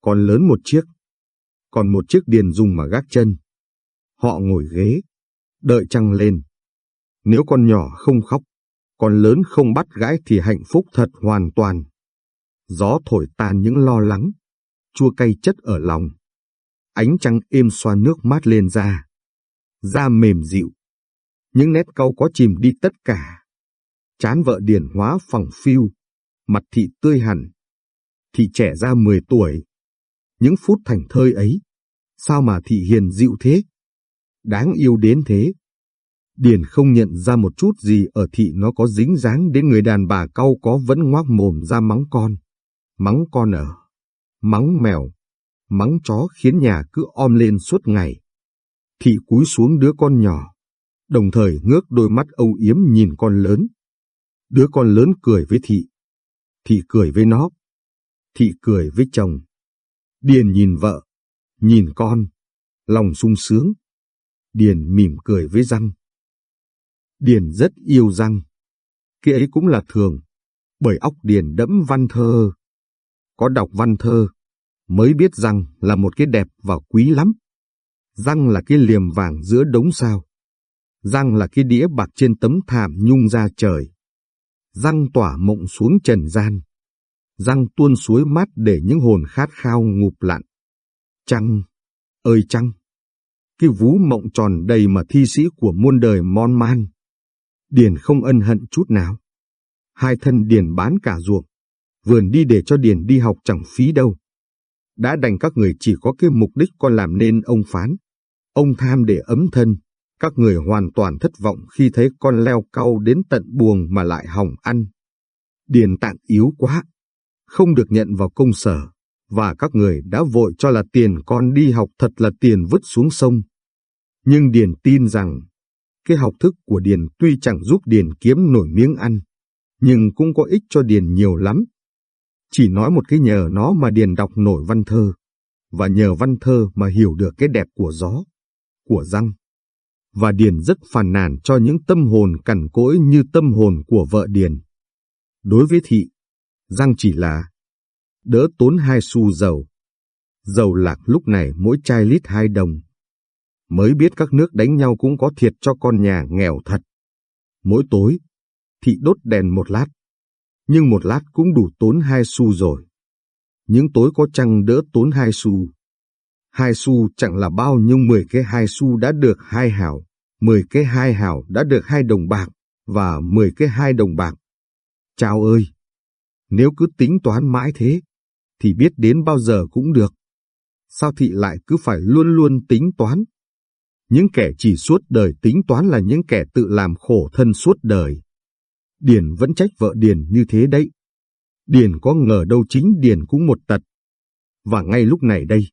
con lớn một chiếc, còn một chiếc Điền dùng mà gác chân. Họ ngồi ghế, đợi trăng lên. Nếu con nhỏ không khóc, con lớn không bắt gãi thì hạnh phúc thật hoàn toàn. Gió thổi tan những lo lắng, chua cay chất ở lòng. Ánh trăng êm xoa nước mát lên da. Da mềm dịu. Những nét cau có chìm đi tất cả. Chán vợ điển hóa phẳng phiu, mặt thị tươi hẳn. Thị trẻ ra 10 tuổi. Những phút thành thơi ấy, sao mà thị hiền dịu thế? Đáng yêu đến thế. Điền không nhận ra một chút gì ở thị nó có dính dáng đến người đàn bà cau có vẫn ngoác mồm ra mắng con. Mắng con ở, mắng mèo, mắng chó khiến nhà cứ om lên suốt ngày. Thị cúi xuống đứa con nhỏ, đồng thời ngước đôi mắt âu yếm nhìn con lớn. Đứa con lớn cười với thị. Thị cười với nó. Thị cười với chồng. Điền nhìn vợ, nhìn con, lòng sung sướng. Điền mỉm cười với răng. Điền rất yêu răng. Cái ấy cũng là thường, bởi óc Điền đẫm văn thơ. Có đọc văn thơ, mới biết rằng là một cái đẹp và quý lắm. Răng là cái liềm vàng giữa đống sao. Răng là cái đĩa bạc trên tấm thảm nhung ra trời. Răng tỏa mộng xuống trần gian. Răng tuôn suối mát để những hồn khát khao ngụp lặn. Trăng, ơi trăng! Cái vú mộng tròn đầy mà thi sĩ của muôn đời mon man. Điền không ân hận chút nào. Hai thân Điền bán cả ruộng, vườn đi để cho Điền đi học chẳng phí đâu. Đã đành các người chỉ có cái mục đích con làm nên ông phán. Ông tham để ấm thân, các người hoàn toàn thất vọng khi thấy con leo cau đến tận buồng mà lại hỏng ăn. Điền tạng yếu quá, không được nhận vào công sở, và các người đã vội cho là tiền con đi học thật là tiền vứt xuống sông. Nhưng Điền tin rằng cái học thức của Điền tuy chẳng giúp Điền kiếm nổi miếng ăn, nhưng cũng có ích cho Điền nhiều lắm. Chỉ nói một cái nhờ nó mà Điền đọc nổi văn thơ, và nhờ văn thơ mà hiểu được cái đẹp của gió, của răng. Và Điền rất phàn nàn cho những tâm hồn cằn cỗi như tâm hồn của vợ Điền. Đối với thị, răng chỉ là đỡ tốn hai xu dầu. Dầu lạc lúc này mỗi chai lít hai đồng, mới biết các nước đánh nhau cũng có thiệt cho con nhà nghèo thật. Mỗi tối, thị đốt đèn một lát, nhưng một lát cũng đủ tốn hai xu rồi. Những tối có trăng đỡ tốn hai xu. Hai xu chẳng là bao nhưng mười cái hai xu đã được hai hào, mười cái hai hào đã được hai đồng bạc, và mười cái hai đồng bạc. Chào ơi! Nếu cứ tính toán mãi thế, thì biết đến bao giờ cũng được. Sao thị lại cứ phải luôn luôn tính toán? Những kẻ chỉ suốt đời tính toán là những kẻ tự làm khổ thân suốt đời. Điền vẫn trách vợ Điền như thế đấy. Điền có ngờ đâu chính Điền cũng một tật. Và ngay lúc này đây,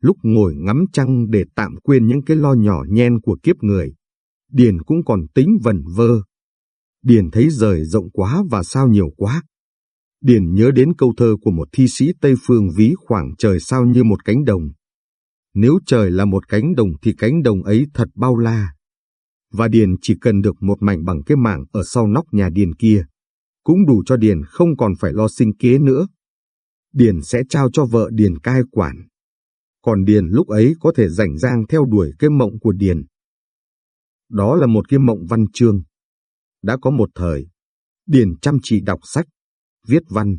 Lúc ngồi ngắm trăng để tạm quên những cái lo nhỏ nhen của kiếp người, Điền cũng còn tính vẩn vơ. Điền thấy rời rộng quá và sao nhiều quá. Điền nhớ đến câu thơ của một thi sĩ Tây Phương ví khoảng trời sao như một cánh đồng. Nếu trời là một cánh đồng thì cánh đồng ấy thật bao la. Và Điền chỉ cần được một mảnh bằng cái mảng ở sau nóc nhà Điền kia. Cũng đủ cho Điền không còn phải lo sinh kế nữa. Điền sẽ trao cho vợ Điền cai quản. Còn Điền lúc ấy có thể rảnh rang theo đuổi cái mộng của Điền. Đó là một cái mộng văn chương. Đã có một thời, Điền chăm chỉ đọc sách, viết văn.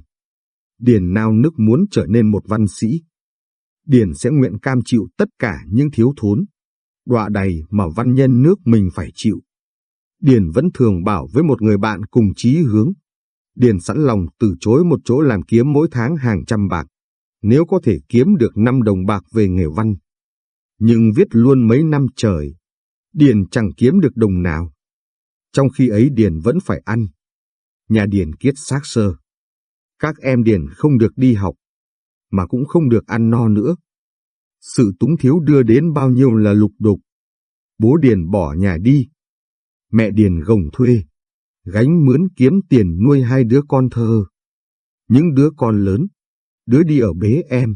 Điền nao nức muốn trở nên một văn sĩ. Điền sẽ nguyện cam chịu tất cả những thiếu thốn, đọa đầy mà văn nhân nước mình phải chịu. Điền vẫn thường bảo với một người bạn cùng chí hướng. Điền sẵn lòng từ chối một chỗ làm kiếm mỗi tháng hàng trăm bạc, nếu có thể kiếm được năm đồng bạc về nghề văn. Nhưng viết luôn mấy năm trời, Điền chẳng kiếm được đồng nào. Trong khi ấy Điền vẫn phải ăn. Nhà Điền kiết xác sơ. Các em Điền không được đi học, mà cũng không được ăn no nữa. Sự túng thiếu đưa đến bao nhiêu là lục đục. Bố Điền bỏ nhà đi. Mẹ Điền gồng thuê, gánh mướn kiếm tiền nuôi hai đứa con thơ. Những đứa con lớn, đứa đi ở bế em,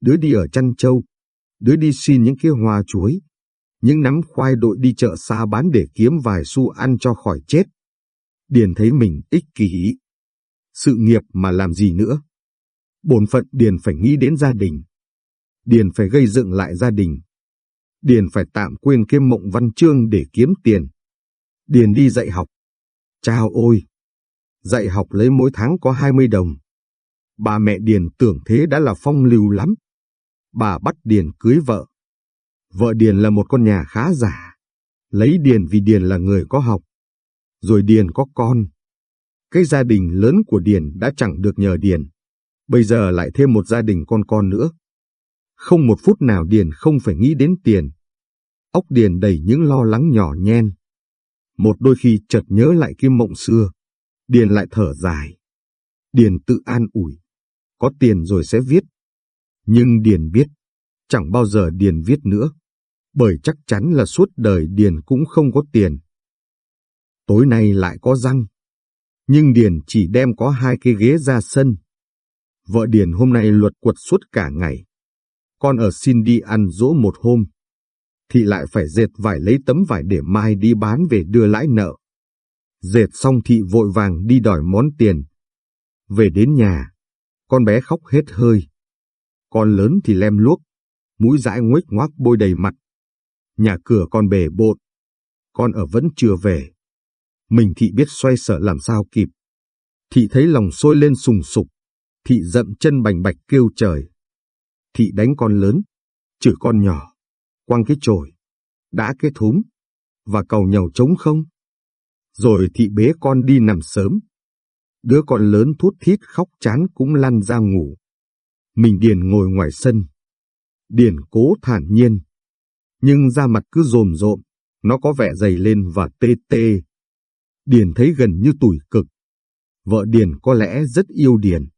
đứa đi ở chăn trâu, đứa đi xin những cái hoa chuối, những nắm khoai đội đi chợ xa bán để kiếm vài xu ăn cho khỏi chết. Điền thấy mình ích kỷ. Sự nghiệp mà làm gì nữa? Bổn phận Điền phải nghĩ đến gia đình. Điền phải gây dựng lại gia đình. Điền phải tạm quên kiếm mộng văn chương để kiếm tiền. Điền đi dạy học. Chao ôi! Dạy học lấy mỗi tháng có 20 đồng. Bà mẹ Điền tưởng thế đã là phong lưu lắm. Bà bắt Điền cưới vợ. Vợ Điền là một con nhà khá giả. Lấy Điền vì Điền là người có học. Rồi Điền có con. Cái gia đình lớn của Điền đã chẳng được nhờ Điền. Bây giờ lại thêm một gia đình con con nữa. Không một phút nào Điền không phải nghĩ đến tiền. Óc Điền đầy những lo lắng nhỏ nhen. Một đôi khi chợt nhớ lại cái mộng xưa. Điền lại thở dài. Điền tự an ủi. Có tiền rồi sẽ viết. Nhưng Điền biết, chẳng bao giờ Điền viết nữa bởi chắc chắn là suốt đời Điền cũng không có tiền. Tối nay lại có răng, nhưng Điền chỉ đem có hai cái ghế ra sân. Vợ Điền hôm nay luật quật suốt cả ngày. Con ở xin đi ăn dỗ một hôm, thì lại phải dệt vải lấy tấm vải để mai đi bán về đưa lãi nợ. Dệt xong thị vội vàng đi đòi món tiền. Về đến nhà, con bé khóc hết hơi. Con lớn thì lem luốc, mũi dãi nguếch ngoác bôi đầy mặt nhà cửa con bề bộn, con ở vẫn chưa về. Mình thị biết xoay sở làm sao kịp. Thị thấy lòng sôi lên sùng sục, thị dậm chân bành bạch kêu trời. Thị đánh con lớn, chửi con nhỏ, quăng cái chổi, đã cái thúng, và cầu nhầu trống không. Rồi thị bế con đi nằm sớm. Đứa con lớn thút thít khóc chán cũng lăn ra ngủ. Mình Điền ngồi ngoài sân. Điền cố thản nhiên, nhưng da mặt cứ rồm rộm, nó có vẻ dày lên và tê tê. Điền thấy gần như tủi cực. Vợ Điền có lẽ rất yêu Điền.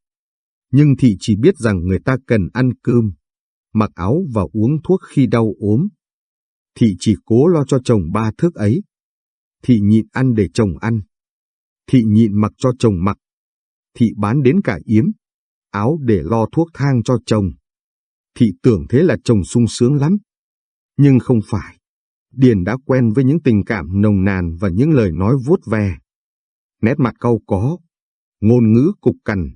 Nhưng thị chỉ biết rằng người ta cần ăn cơm, mặc áo và uống thuốc khi đau ốm. Thị chỉ cố lo cho chồng ba thước ấy. Thị nhịn ăn để chồng ăn. Thị nhịn mặc cho chồng mặc. Thị bán đến cả yếm, áo để lo thuốc thang cho chồng. Thị tưởng thế là chồng sung sướng lắm. Nhưng không phải. Điền đã quen với những tình cảm nồng nàn và những lời nói vuốt ve. Nét mặt cau có, ngôn ngữ cục cằn,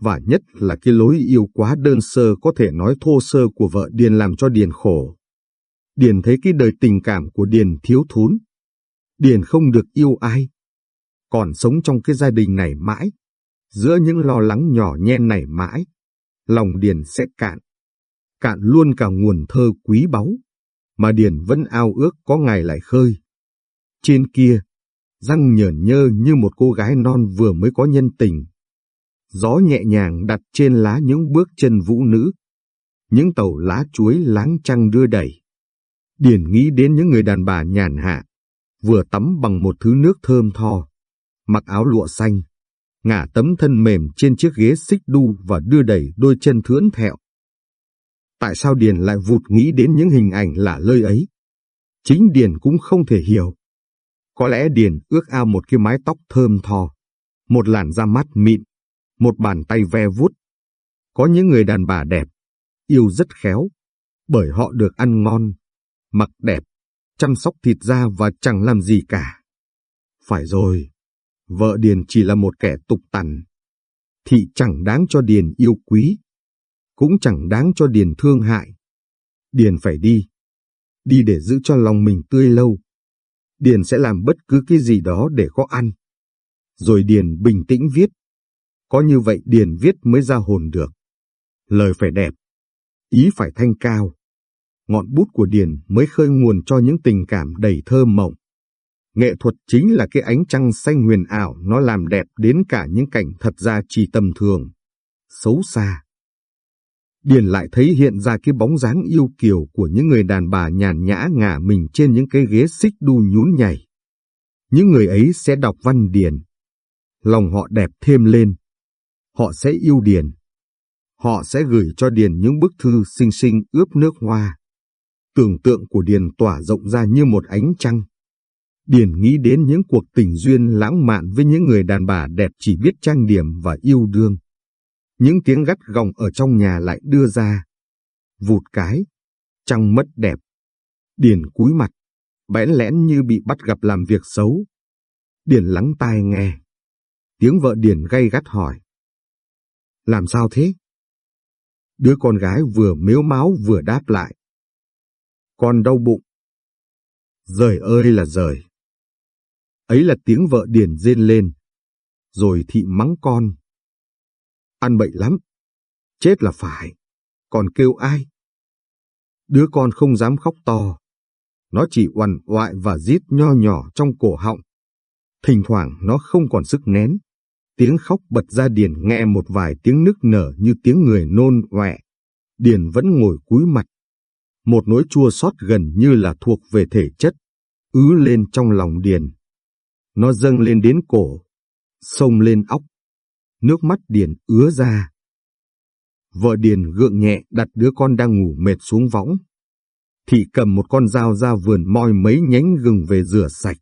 và nhất là cái lối yêu quá đơn sơ có thể nói thô sơ của vợ Điền làm cho Điền khổ. Điền thấy cái đời tình cảm của Điền thiếu thốn. Điền không được yêu ai. Còn sống trong cái gia đình này mãi, giữa những lo lắng nhỏ nhen này mãi, lòng Điền sẽ cạn. Cạn luôn cả nguồn thơ quý báu mà Điền vẫn ao ước có ngày lại khơi. Trên kia, răng nhởn nhơ như một cô gái non vừa mới có nhân tình. Gió nhẹ nhàng đặt trên lá những bước chân vũ nữ, những tàu lá chuối láng trăng đưa đẩy. Điền nghĩ đến những người đàn bà nhàn hạ, vừa tắm bằng một thứ nước thơm tho, mặc áo lụa xanh, ngả tấm thân mềm trên chiếc ghế xích đu và đưa đẩy đôi chân thướn thẹo. Tại sao Điền lại vụt nghĩ đến những hình ảnh lạ lơi ấy? Chính Điền cũng không thể hiểu. Có lẽ Điền ước ao một cái mái tóc thơm tho, một làn da mát mịn, một bàn tay ve vuốt. Có những người đàn bà đẹp, yêu rất khéo, bởi họ được ăn ngon, mặc đẹp, chăm sóc thịt da và chẳng làm gì cả. Phải rồi, vợ Điền chỉ là một kẻ tục tằn, thì chẳng đáng cho Điền yêu quý, cũng chẳng đáng cho Điền thương hại. Điền phải đi, đi để giữ cho lòng mình tươi lâu. Điền sẽ làm bất cứ cái gì đó để có ăn. Rồi Điền bình tĩnh viết. Có như vậy Điền viết mới ra hồn được. Lời phải đẹp, ý phải thanh cao. Ngọn bút của Điền mới khơi nguồn cho những tình cảm đầy thơ mộng. Nghệ thuật chính là cái ánh trăng xanh huyền ảo nó làm đẹp đến cả những cảnh thật ra chỉ tầm thường, xấu xa. Điền lại thấy hiện ra cái bóng dáng yêu kiều của những người đàn bà nhàn nhã ngả mình trên những cái ghế xích đu nhún nhảy. Những người ấy sẽ đọc văn Điền. Lòng họ đẹp thêm lên. Họ sẽ yêu Điền. Họ sẽ gửi cho Điền những bức thư xinh xinh ướp nước hoa. Tưởng tượng của Điền tỏa rộng ra như một ánh trăng. Điền nghĩ đến những cuộc tình duyên lãng mạn với những người đàn bà đẹp chỉ biết trang điểm và yêu đương. Những tiếng gắt gỏng ở trong nhà lại đưa ra. Vụt cái, trăng mất đẹp. Điền cúi mặt, bẽn lẽn như bị bắt gặp làm việc xấu. Điền lắng tai nghe. Tiếng vợ Điền gay gắt hỏi. Làm sao thế? Đứa con gái vừa mếu máu vừa đáp lại. Con đau bụng. Rời ơi là rời. Ấy là tiếng vợ Điền rên lên. Rồi thị mắng con. Ăn bậy lắm. Chết là phải. Còn kêu ai? Đứa con không dám khóc to. Nó chỉ oằn oại và rít nho nhỏ trong cổ họng. Thỉnh thoảng nó không còn sức nén. Tiếng khóc bật ra Điền nghe một vài tiếng nức nở như tiếng người nôn ọe. Điền vẫn ngồi cúi mặt. Một nỗi chua xót gần như là thuộc về thể chất, ứ lên trong lòng Điền. Nó dâng lên đến cổ, sông lên óc. Nước mắt Điền ứa ra. Vợ Điền gượng nhẹ đặt đứa con đang ngủ mệt xuống võng. Thị cầm một con dao ra vườn moi mấy nhánh gừng về rửa sạch,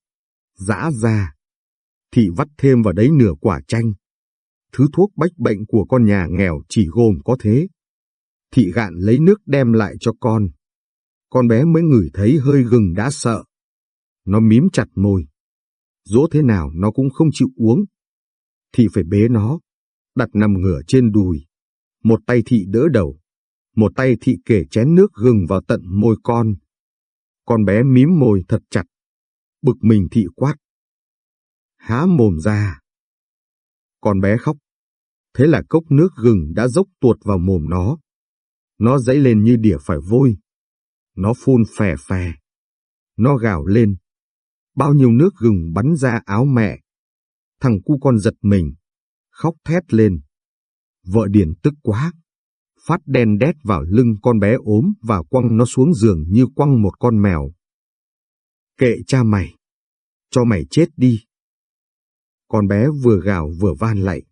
giã ra. Thị vắt thêm vào đấy nửa quả chanh. Thứ thuốc bách bệnh của con nhà nghèo chỉ gồm có thế. Thị gạn lấy nước đem lại cho con. Con bé mới ngửi thấy hơi gừng đã sợ. Nó mím chặt môi dỗ thế nào nó cũng không chịu uống. Thị phải bế nó, đặt nằm ngửa trên đùi. Một tay thị đỡ đầu, một tay thị kể chén nước gừng vào tận môi con. Con bé mím môi thật chặt, bực mình thị quát. Há mồm ra. Con bé khóc. Thế là cốc nước gừng đã dốc tuột vào mồm nó. Nó dãy lên như đỉa phải vôi. Nó phun phè phè. Nó gào lên, bao nhiêu nước gừng bắn ra áo mẹ. Thằng cu con giật mình, khóc thét lên. Vợ Điền tức quá, phát đen đét vào lưng con bé ốm và quăng nó xuống giường như quăng một con mèo. Kệ cha mày, cho mày chết đi. Con bé vừa gào vừa van lạy.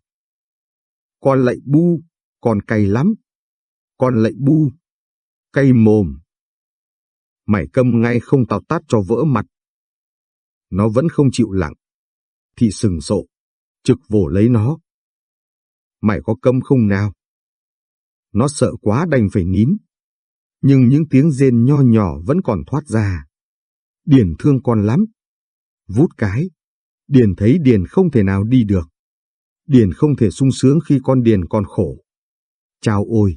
Con lạy bu, con cay lắm. Con lạy bu, cay mồm. Mày câm ngay không tao tát cho vỡ mặt nó vẫn không chịu lặng. Thị sừng sộ, trực vồ lấy nó. Mày có câm không nào? Nó sợ quá đành phải nín. Nhưng những tiếng rên nho nhỏ vẫn còn thoát ra. Điền thương con lắm. Vút cái, Điền thấy Điền không thể nào đi được. Điền không thể sung sướng khi con Điền còn khổ. Chào ôi!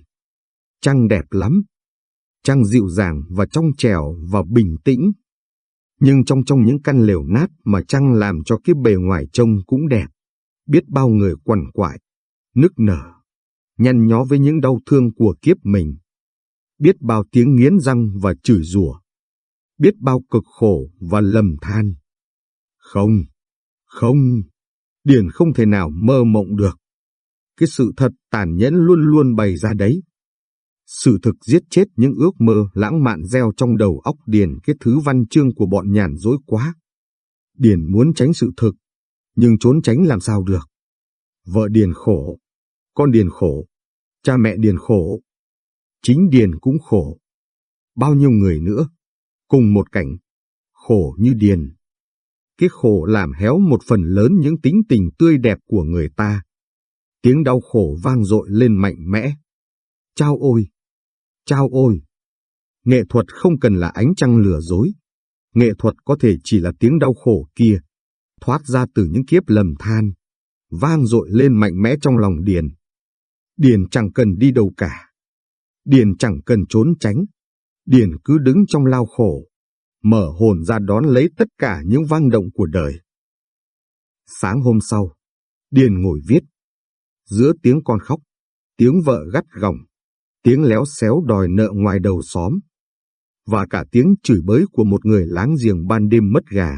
Trăng đẹp lắm! Trăng dịu dàng và trong trẻo và bình tĩnh nhưng trong trong những căn lều nát mà trăng làm cho cái bề ngoài trông cũng đẹp. Biết bao người quằn quại, nức nở, nhăn nhó với những đau thương của kiếp mình. Biết bao tiếng nghiến răng và chửi rủa. Biết bao cực khổ và lầm than. Không, không, Điền không thể nào mơ mộng được. Cái sự thật tàn nhẫn luôn luôn bày ra đấy. Sự thực giết chết những ước mơ lãng mạn gieo trong đầu óc Điền cái thứ văn chương của bọn nhàn dối quá. Điền muốn tránh sự thực, nhưng trốn tránh làm sao được. Vợ Điền khổ, con Điền khổ, cha mẹ Điền khổ. Chính Điền cũng khổ. Bao nhiêu người nữa, cùng một cảnh, khổ như Điền. Cái khổ làm héo một phần lớn những tính tình tươi đẹp của người ta. Tiếng đau khổ vang dội lên mạnh mẽ. Chao ôi! Chao ôi! Nghệ thuật không cần là ánh trăng lừa dối. Nghệ thuật có thể chỉ là tiếng đau khổ kia, thoát ra từ những kiếp lầm than, vang dội lên mạnh mẽ trong lòng Điền. Điền chẳng cần đi đâu cả. Điền chẳng cần trốn tránh. Điền cứ đứng trong lao khổ, mở hồn ra đón lấy tất cả những vang động của đời. Sáng hôm sau, Điền ngồi viết. Giữa tiếng con khóc, tiếng vợ gắt gỏng, tiếng léo xéo đòi nợ ngoài đầu xóm, và cả tiếng chửi bới của một người láng giềng ban đêm mất gà.